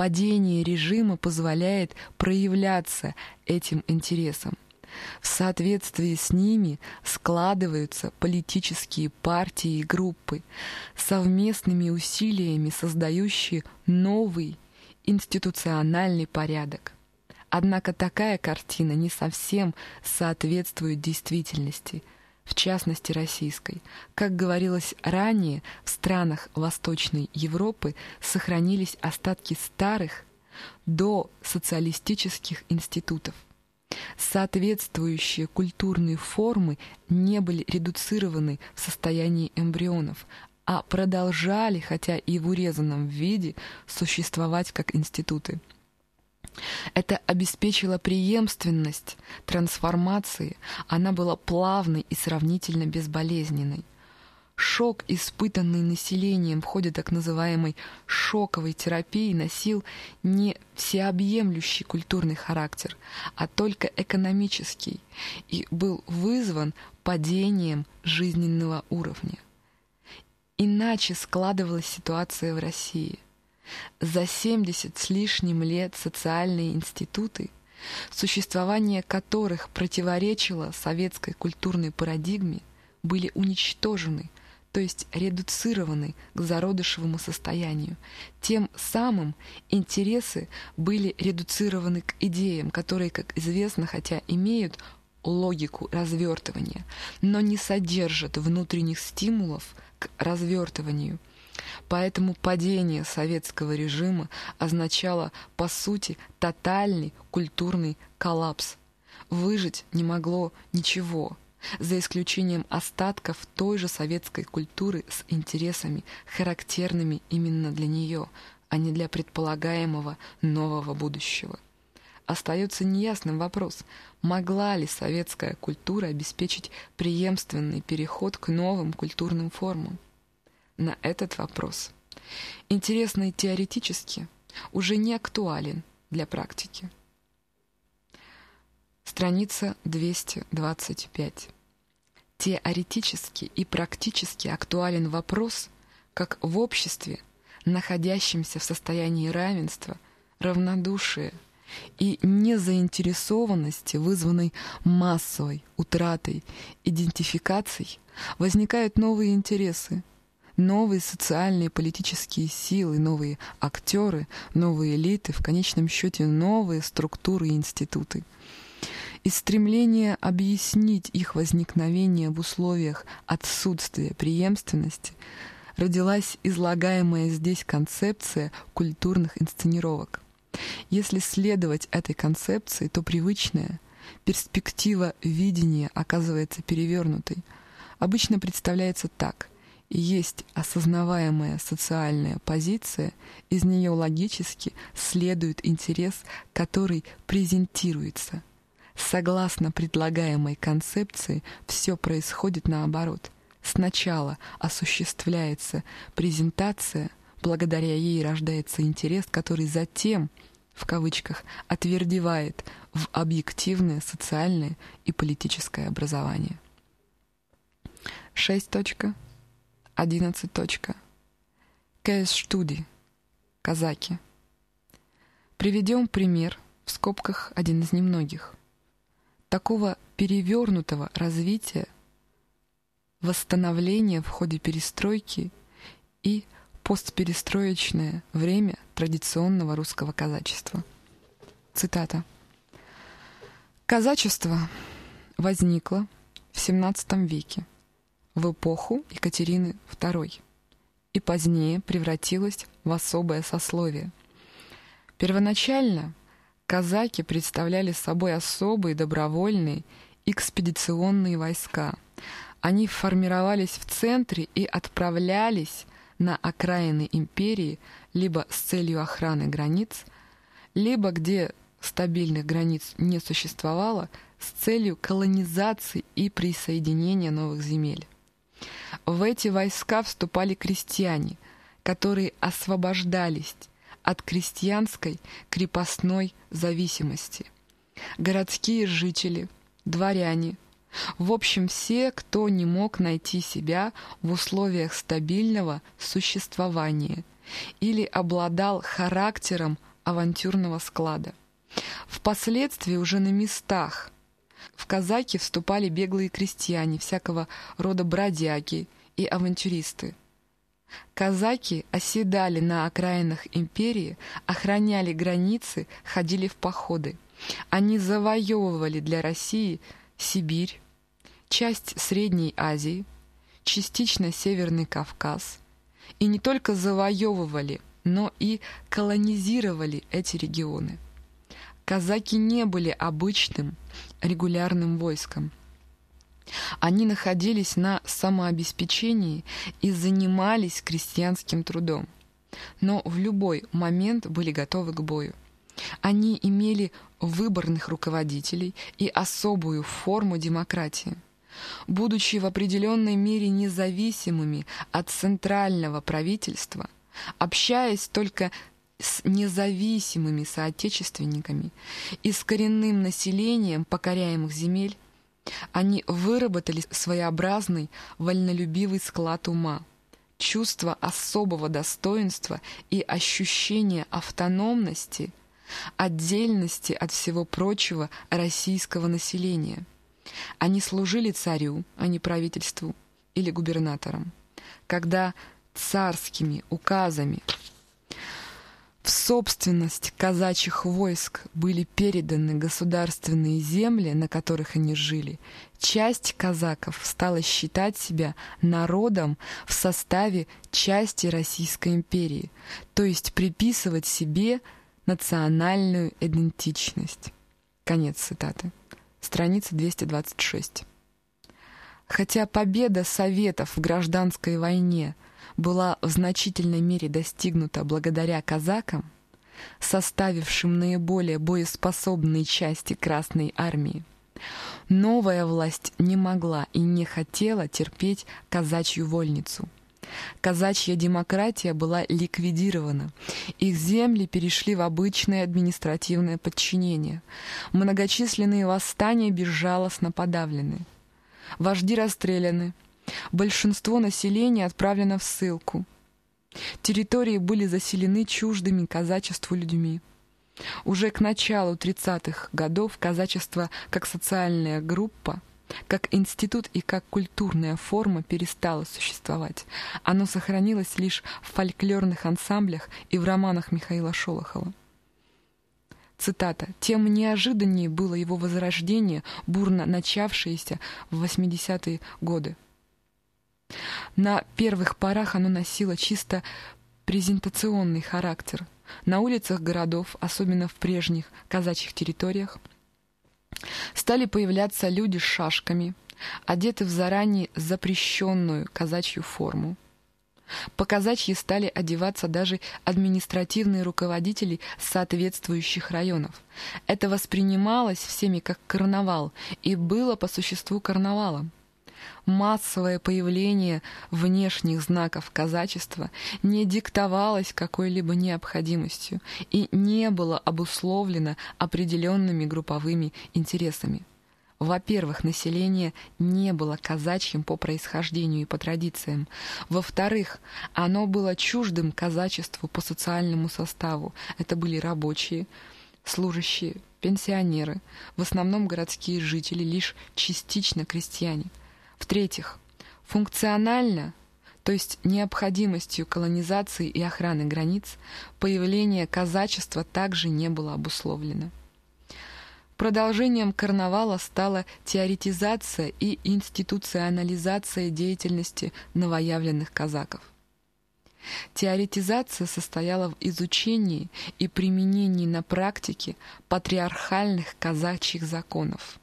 падение режима позволяет проявляться этим интересам. В соответствии с ними складываются политические партии и группы, совместными усилиями создающие новый институциональный порядок. Однако такая картина не совсем соответствует действительности – в частности российской. Как говорилось ранее, в странах Восточной Европы сохранились остатки старых до социалистических институтов. Соответствующие культурные формы не были редуцированы в состоянии эмбрионов, а продолжали, хотя и в урезанном виде, существовать как институты. Это обеспечило преемственность трансформации, она была плавной и сравнительно безболезненной. Шок, испытанный населением в ходе так называемой шоковой терапии, носил не всеобъемлющий культурный характер, а только экономический и был вызван падением жизненного уровня. Иначе складывалась ситуация в России – за 70 с лишним лет социальные институты, существование которых противоречило советской культурной парадигме, были уничтожены, то есть редуцированы к зародышевому состоянию. Тем самым интересы были редуцированы к идеям, которые, как известно, хотя имеют логику развертывания, но не содержат внутренних стимулов к развертыванию – Поэтому падение советского режима означало, по сути, тотальный культурный коллапс. Выжить не могло ничего, за исключением остатков той же советской культуры с интересами, характерными именно для нее, а не для предполагаемого нового будущего. Остается неясным вопрос, могла ли советская культура обеспечить преемственный переход к новым культурным формам на этот вопрос. Интересный теоретически уже не актуален для практики. Страница 225. Теоретически и практически актуален вопрос, как в обществе, находящемся в состоянии равенства, равнодушия и незаинтересованности, вызванной массовой утратой идентификаций, возникают новые интересы, новые социальные и политические силы, новые актеры, новые элиты, в конечном счете новые структуры и институты. Из стремления объяснить их возникновение в условиях отсутствия преемственности родилась излагаемая здесь концепция культурных инсценировок. Если следовать этой концепции, то привычная перспектива видения оказывается перевернутой. Обычно представляется так есть осознаваемая социальная позиция, из нее логически следует интерес, который презентируется. Согласно предлагаемой концепции, все происходит наоборот. Сначала осуществляется презентация, благодаря ей рождается интерес, который затем в кавычках, отвердевает в объективное социальное и политическое образование. 6.11. Кейс-штуди. Казаки. Приведем пример, в скобках один из немногих. Такого перевернутого развития, восстановления в ходе перестройки и постперестроечное время традиционного русского казачества. Цитата. Казачество возникло в XVII веке, в эпоху Екатерины II, и позднее превратилось в особое сословие. Первоначально казаки представляли собой особые добровольные экспедиционные войска. Они формировались в центре и отправлялись на окраины империи либо с целью охраны границ, либо где стабильных границ не существовало, с целью колонизации и присоединения новых земель. В эти войска вступали крестьяне, которые освобождались от крестьянской крепостной зависимости. Городские жители, дворяне, в общем, все, кто не мог найти себя в условиях стабильного существования или обладал характером авантюрного склада. Впоследствии уже на местах в казаки вступали беглые крестьяне, всякого рода бродяги и авантюристы. Казаки оседали на окраинах империи, охраняли границы, ходили в походы. Они завоевывали для России Сибирь, часть Средней Азии, частично Северный Кавказ. И не только завоевывали, но и колонизировали эти регионы. Казаки не были обычным регулярным войском. Они находились на самообеспечении и занимались крестьянским трудом, но в любой момент были готовы к бою. Они имели выборных руководителей и особую форму демократии. Будучи в определенной мере независимыми от центрального правительства, общаясь только с независимыми соотечественниками и с коренным населением покоряемых земель, они выработали своеобразный вольнолюбивый склад ума, чувство особого достоинства и ощущение автономности, отдельности от всего прочего российского населения. Они служили царю, а не правительству или губернаторам. Когда царскими указами в собственность казачьих войск были переданы государственные земли, на которых они жили, часть казаков стала считать себя народом в составе части Российской империи, то есть приписывать себе национальную идентичность. Конец цитаты. Страница 226. Хотя победа Советов в гражданской войне – была в значительной мере достигнута благодаря казакам, составившим наиболее боеспособные части Красной Армии. Новая власть не могла и не хотела терпеть казачью вольницу. Казачья демократия была ликвидирована. Их земли перешли в обычное административное подчинение. Многочисленные восстания безжалостно подавлены. Вожди расстреляны, Большинство населения отправлено в ссылку. Территории были заселены чуждыми казачеству людьми. Уже к началу 30-х годов казачество как социальная группа, как институт и как культурная форма перестало существовать. Оно сохранилось лишь в фольклорных ансамблях и в романах Михаила Шолохова. Цитата. «Тем неожиданнее было его возрождение, бурно начавшееся в 80-е годы. На первых порах оно носило чисто презентационный характер. На улицах городов, особенно в прежних казачьих территориях, стали появляться люди с шашками, одеты в заранее запрещенную казачью форму. По казачьи стали одеваться даже административные руководители соответствующих районов. Это воспринималось всеми как карнавал и было по существу карнавалом. Массовое появление внешних знаков казачества не диктовалось какой-либо необходимостью и не было обусловлено определенными групповыми интересами. Во-первых, население не было казачьим по происхождению и по традициям. Во-вторых, оно было чуждым казачеству по социальному составу. Это были рабочие, служащие, пенсионеры, в основном городские жители, лишь частично крестьяне. В-третьих, функционально, то есть необходимостью колонизации и охраны границ, появление казачества также не было обусловлено. Продолжением карнавала стала теоретизация и институционализация деятельности новоявленных казаков. Теоретизация состояла в изучении и применении на практике патриархальных казачьих законов.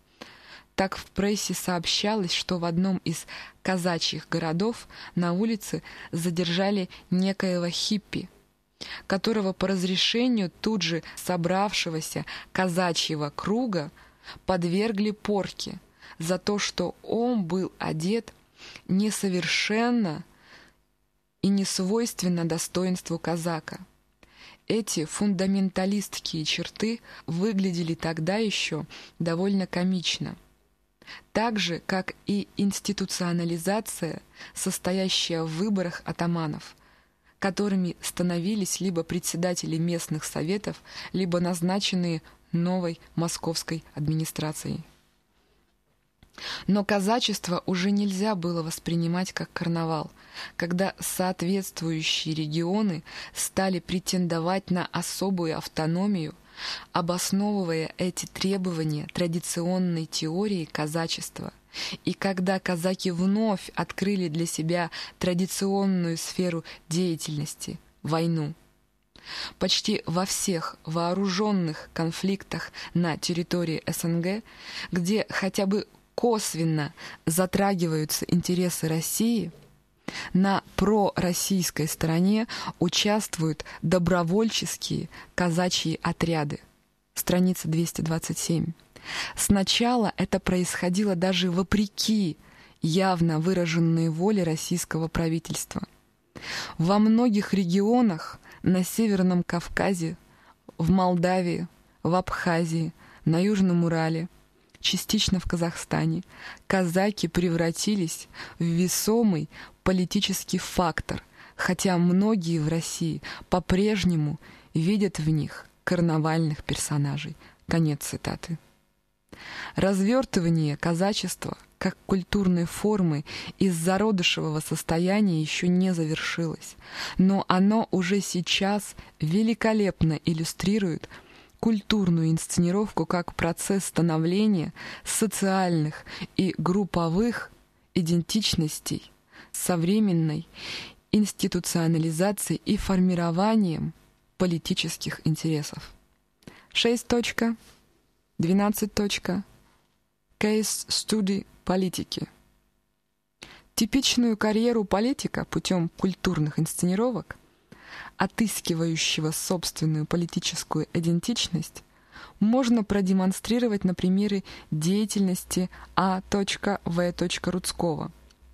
Так в прессе сообщалось, что в одном из казачьих городов на улице задержали некоего хиппи – которого по разрешению тут же собравшегося казачьего круга подвергли порке за то, что он был одет несовершенно и несвойственно достоинству казака. Эти фундаменталистские черты выглядели тогда еще довольно комично. Так же, как и институционализация, состоящая в выборах атаманов – которыми становились либо председатели местных советов, либо назначенные новой московской администрацией. Но казачество уже нельзя было воспринимать как карнавал, когда соответствующие регионы стали претендовать на особую автономию, обосновывая эти требования традиционной теорией казачества – и когда казаки вновь открыли для себя традиционную сферу деятельности – войну. Почти во всех вооруженных конфликтах на территории СНГ, где хотя бы косвенно затрагиваются интересы России, на пророссийской стороне участвуют добровольческие казачьи отряды. Страница 227. Сначала это происходило даже вопреки явно выраженной воле российского правительства. Во многих регионах на Северном Кавказе, в Молдавии, в Абхазии, на Южном Урале, частично в Казахстане, казаки превратились в весомый политический фактор, хотя многие в России по-прежнему видят в них карнавальных персонажей. Конец цитаты. Развертывание казачества как культурной формы из зародышевого состояния еще не завершилось, но оно уже сейчас великолепно иллюстрирует культурную инсценировку как процесс становления социальных и групповых идентичностей современной институционализацией и формированием политических интересов. 6. 12. Case Study политики. Типичную карьеру политика путем культурных инсценировок, отыскивающего собственную политическую идентичность, можно продемонстрировать на примере деятельности А.В. Рудского,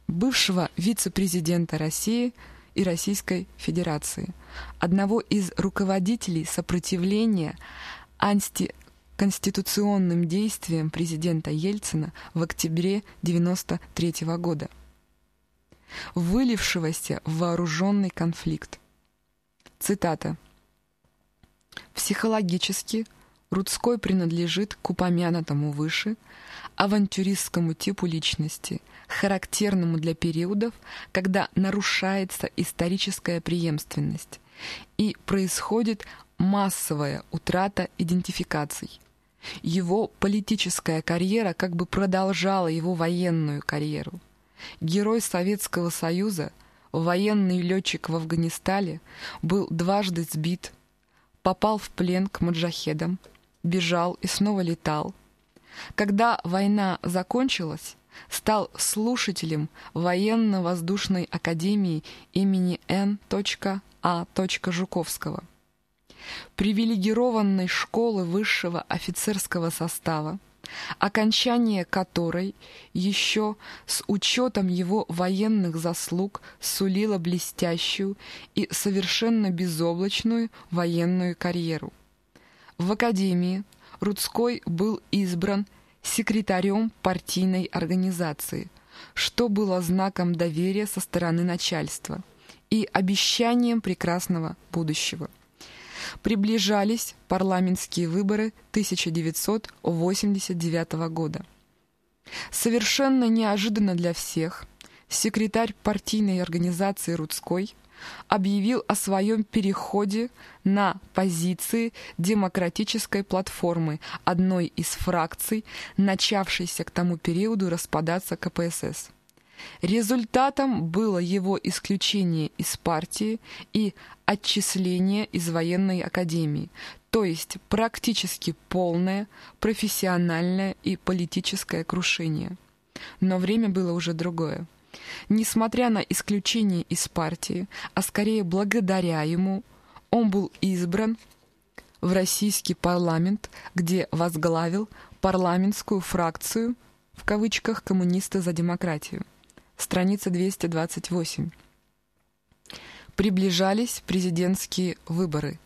бывшего вице-президента России и Российской Федерации, одного из руководителей сопротивления анти конституционным действиям президента Ельцина в октябре 1993 года, вылившегося в вооруженный конфликт. Цитата. «Психологически Рудской принадлежит к упомянутому выше авантюристскому типу личности, характерному для периодов, когда нарушается историческая преемственность и происходит массовая утрата идентификаций. Его политическая карьера как бы продолжала его военную карьеру. Герой Советского Союза, военный летчик в Афганистане, был дважды сбит, попал в плен к маджахедам, бежал и снова летал. Когда война закончилась, стал слушателем военно-воздушной академии имени Н.А. Жуковского привилегированной школы высшего офицерского состава, окончание которой еще с учетом его военных заслуг сулило блестящую и совершенно безоблачную военную карьеру. В Академии Рудской был избран секретарем партийной организации, что было знаком доверия со стороны начальства и обещанием прекрасного будущего. Приближались парламентские выборы 1989 года. Совершенно неожиданно для всех секретарь партийной организации Рудской объявил о своем переходе на позиции демократической платформы одной из фракций, начавшейся к тому периоду распадаться КПСС. Результатом было его исключение из партии и отчисление из военной академии, то есть практически полное профессиональное и политическое крушение. Но время было уже другое. Несмотря на исключение из партии, а скорее благодаря ему, он был избран в российский парламент, где возглавил парламентскую фракцию в кавычках «коммунисты за демократию». Страница 228. Приближались президентские выборы,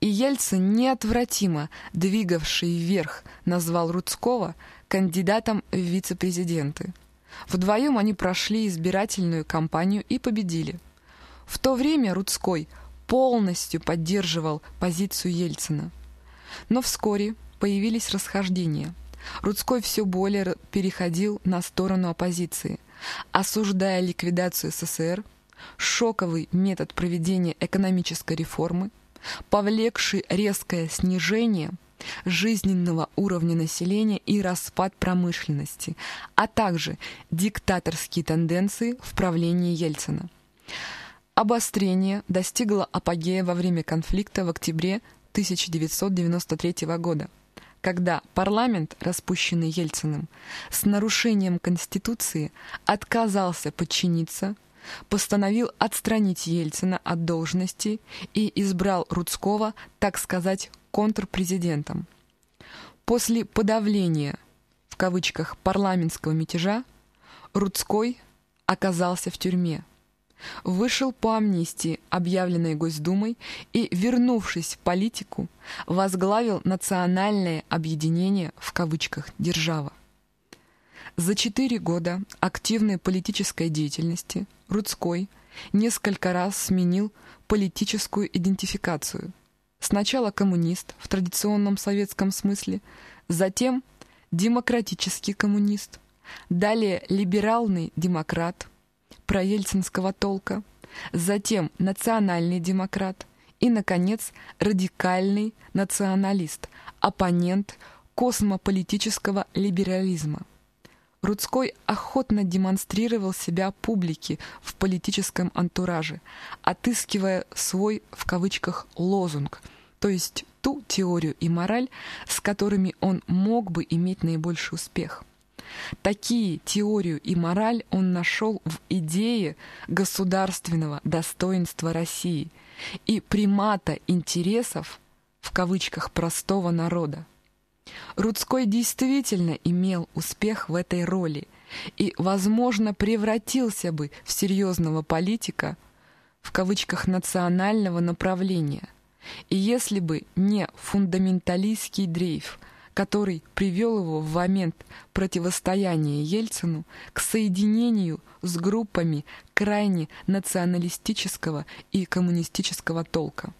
и Ельцин, неотвратимо двигавший вверх, назвал Рудского кандидатом в вице-президенты. Вдвоем они прошли избирательную кампанию и победили. В то время Рудской полностью поддерживал позицию Ельцина. Но вскоре появились расхождения. Рудской все более переходил на сторону оппозиции, осуждая ликвидацию СССР, шоковый метод проведения экономической реформы, повлекший резкое снижение – жизненного уровня населения и распад промышленности, а также диктаторские тенденции в правлении Ельцина. Обострение достигло апогея во время конфликта в октябре 1993 года, когда парламент, распущенный Ельциным, с нарушением Конституции отказался подчиниться постановил отстранить Ельцина от должности и избрал Рудского, так сказать, контрпрезидентом. После подавления, в кавычках, парламентского мятежа, Рудской оказался в тюрьме. Вышел по амнистии, объявленной Госдумой, и, вернувшись в политику, возглавил национальное объединение, в кавычках, «держава». За четыре года активной политической деятельности Рудской несколько раз сменил политическую идентификацию – Сначала коммунист в традиционном советском смысле, затем демократический коммунист, далее либеральный демократ проельцинского толка, затем национальный демократ и, наконец, радикальный националист, оппонент космополитического либерализма. Рудской охотно демонстрировал себя публике в политическом антураже, отыскивая свой, в кавычках, «лозунг», то есть ту теорию и мораль, с которыми он мог бы иметь наибольший успех. Такие теорию и мораль он нашел в идее государственного достоинства России и примата интересов, в кавычках, простого народа. Рудской действительно имел успех в этой роли и, возможно, превратился бы в серьезного политика в кавычках национального направления. И если бы не фундаменталистский дрейф, который привел его в момент противостояния Ельцину к соединению с группами крайне националистического и коммунистического толка.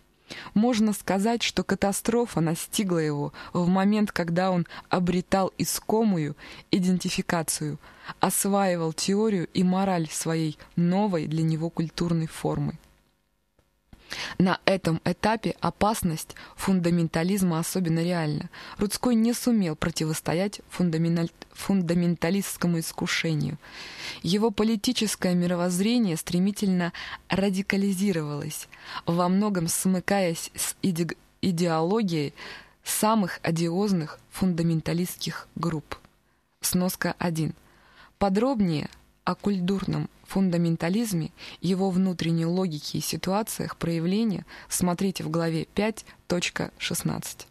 Можно сказать, что катастрофа настигла его в момент, когда он обретал искомую идентификацию, осваивал теорию и мораль своей новой для него культурной формы. На этом этапе опасность фундаментализма особенно реальна. Рудской не сумел противостоять фундаменталистскому искушению. Его политическое мировоззрение стремительно радикализировалось, во многом смыкаясь с иде идеологией самых одиозных фундаменталистских групп. Сноска 1. Подробнее о культурном фундаментализме, его внутренней логике и ситуациях проявления смотрите в главе 5.16.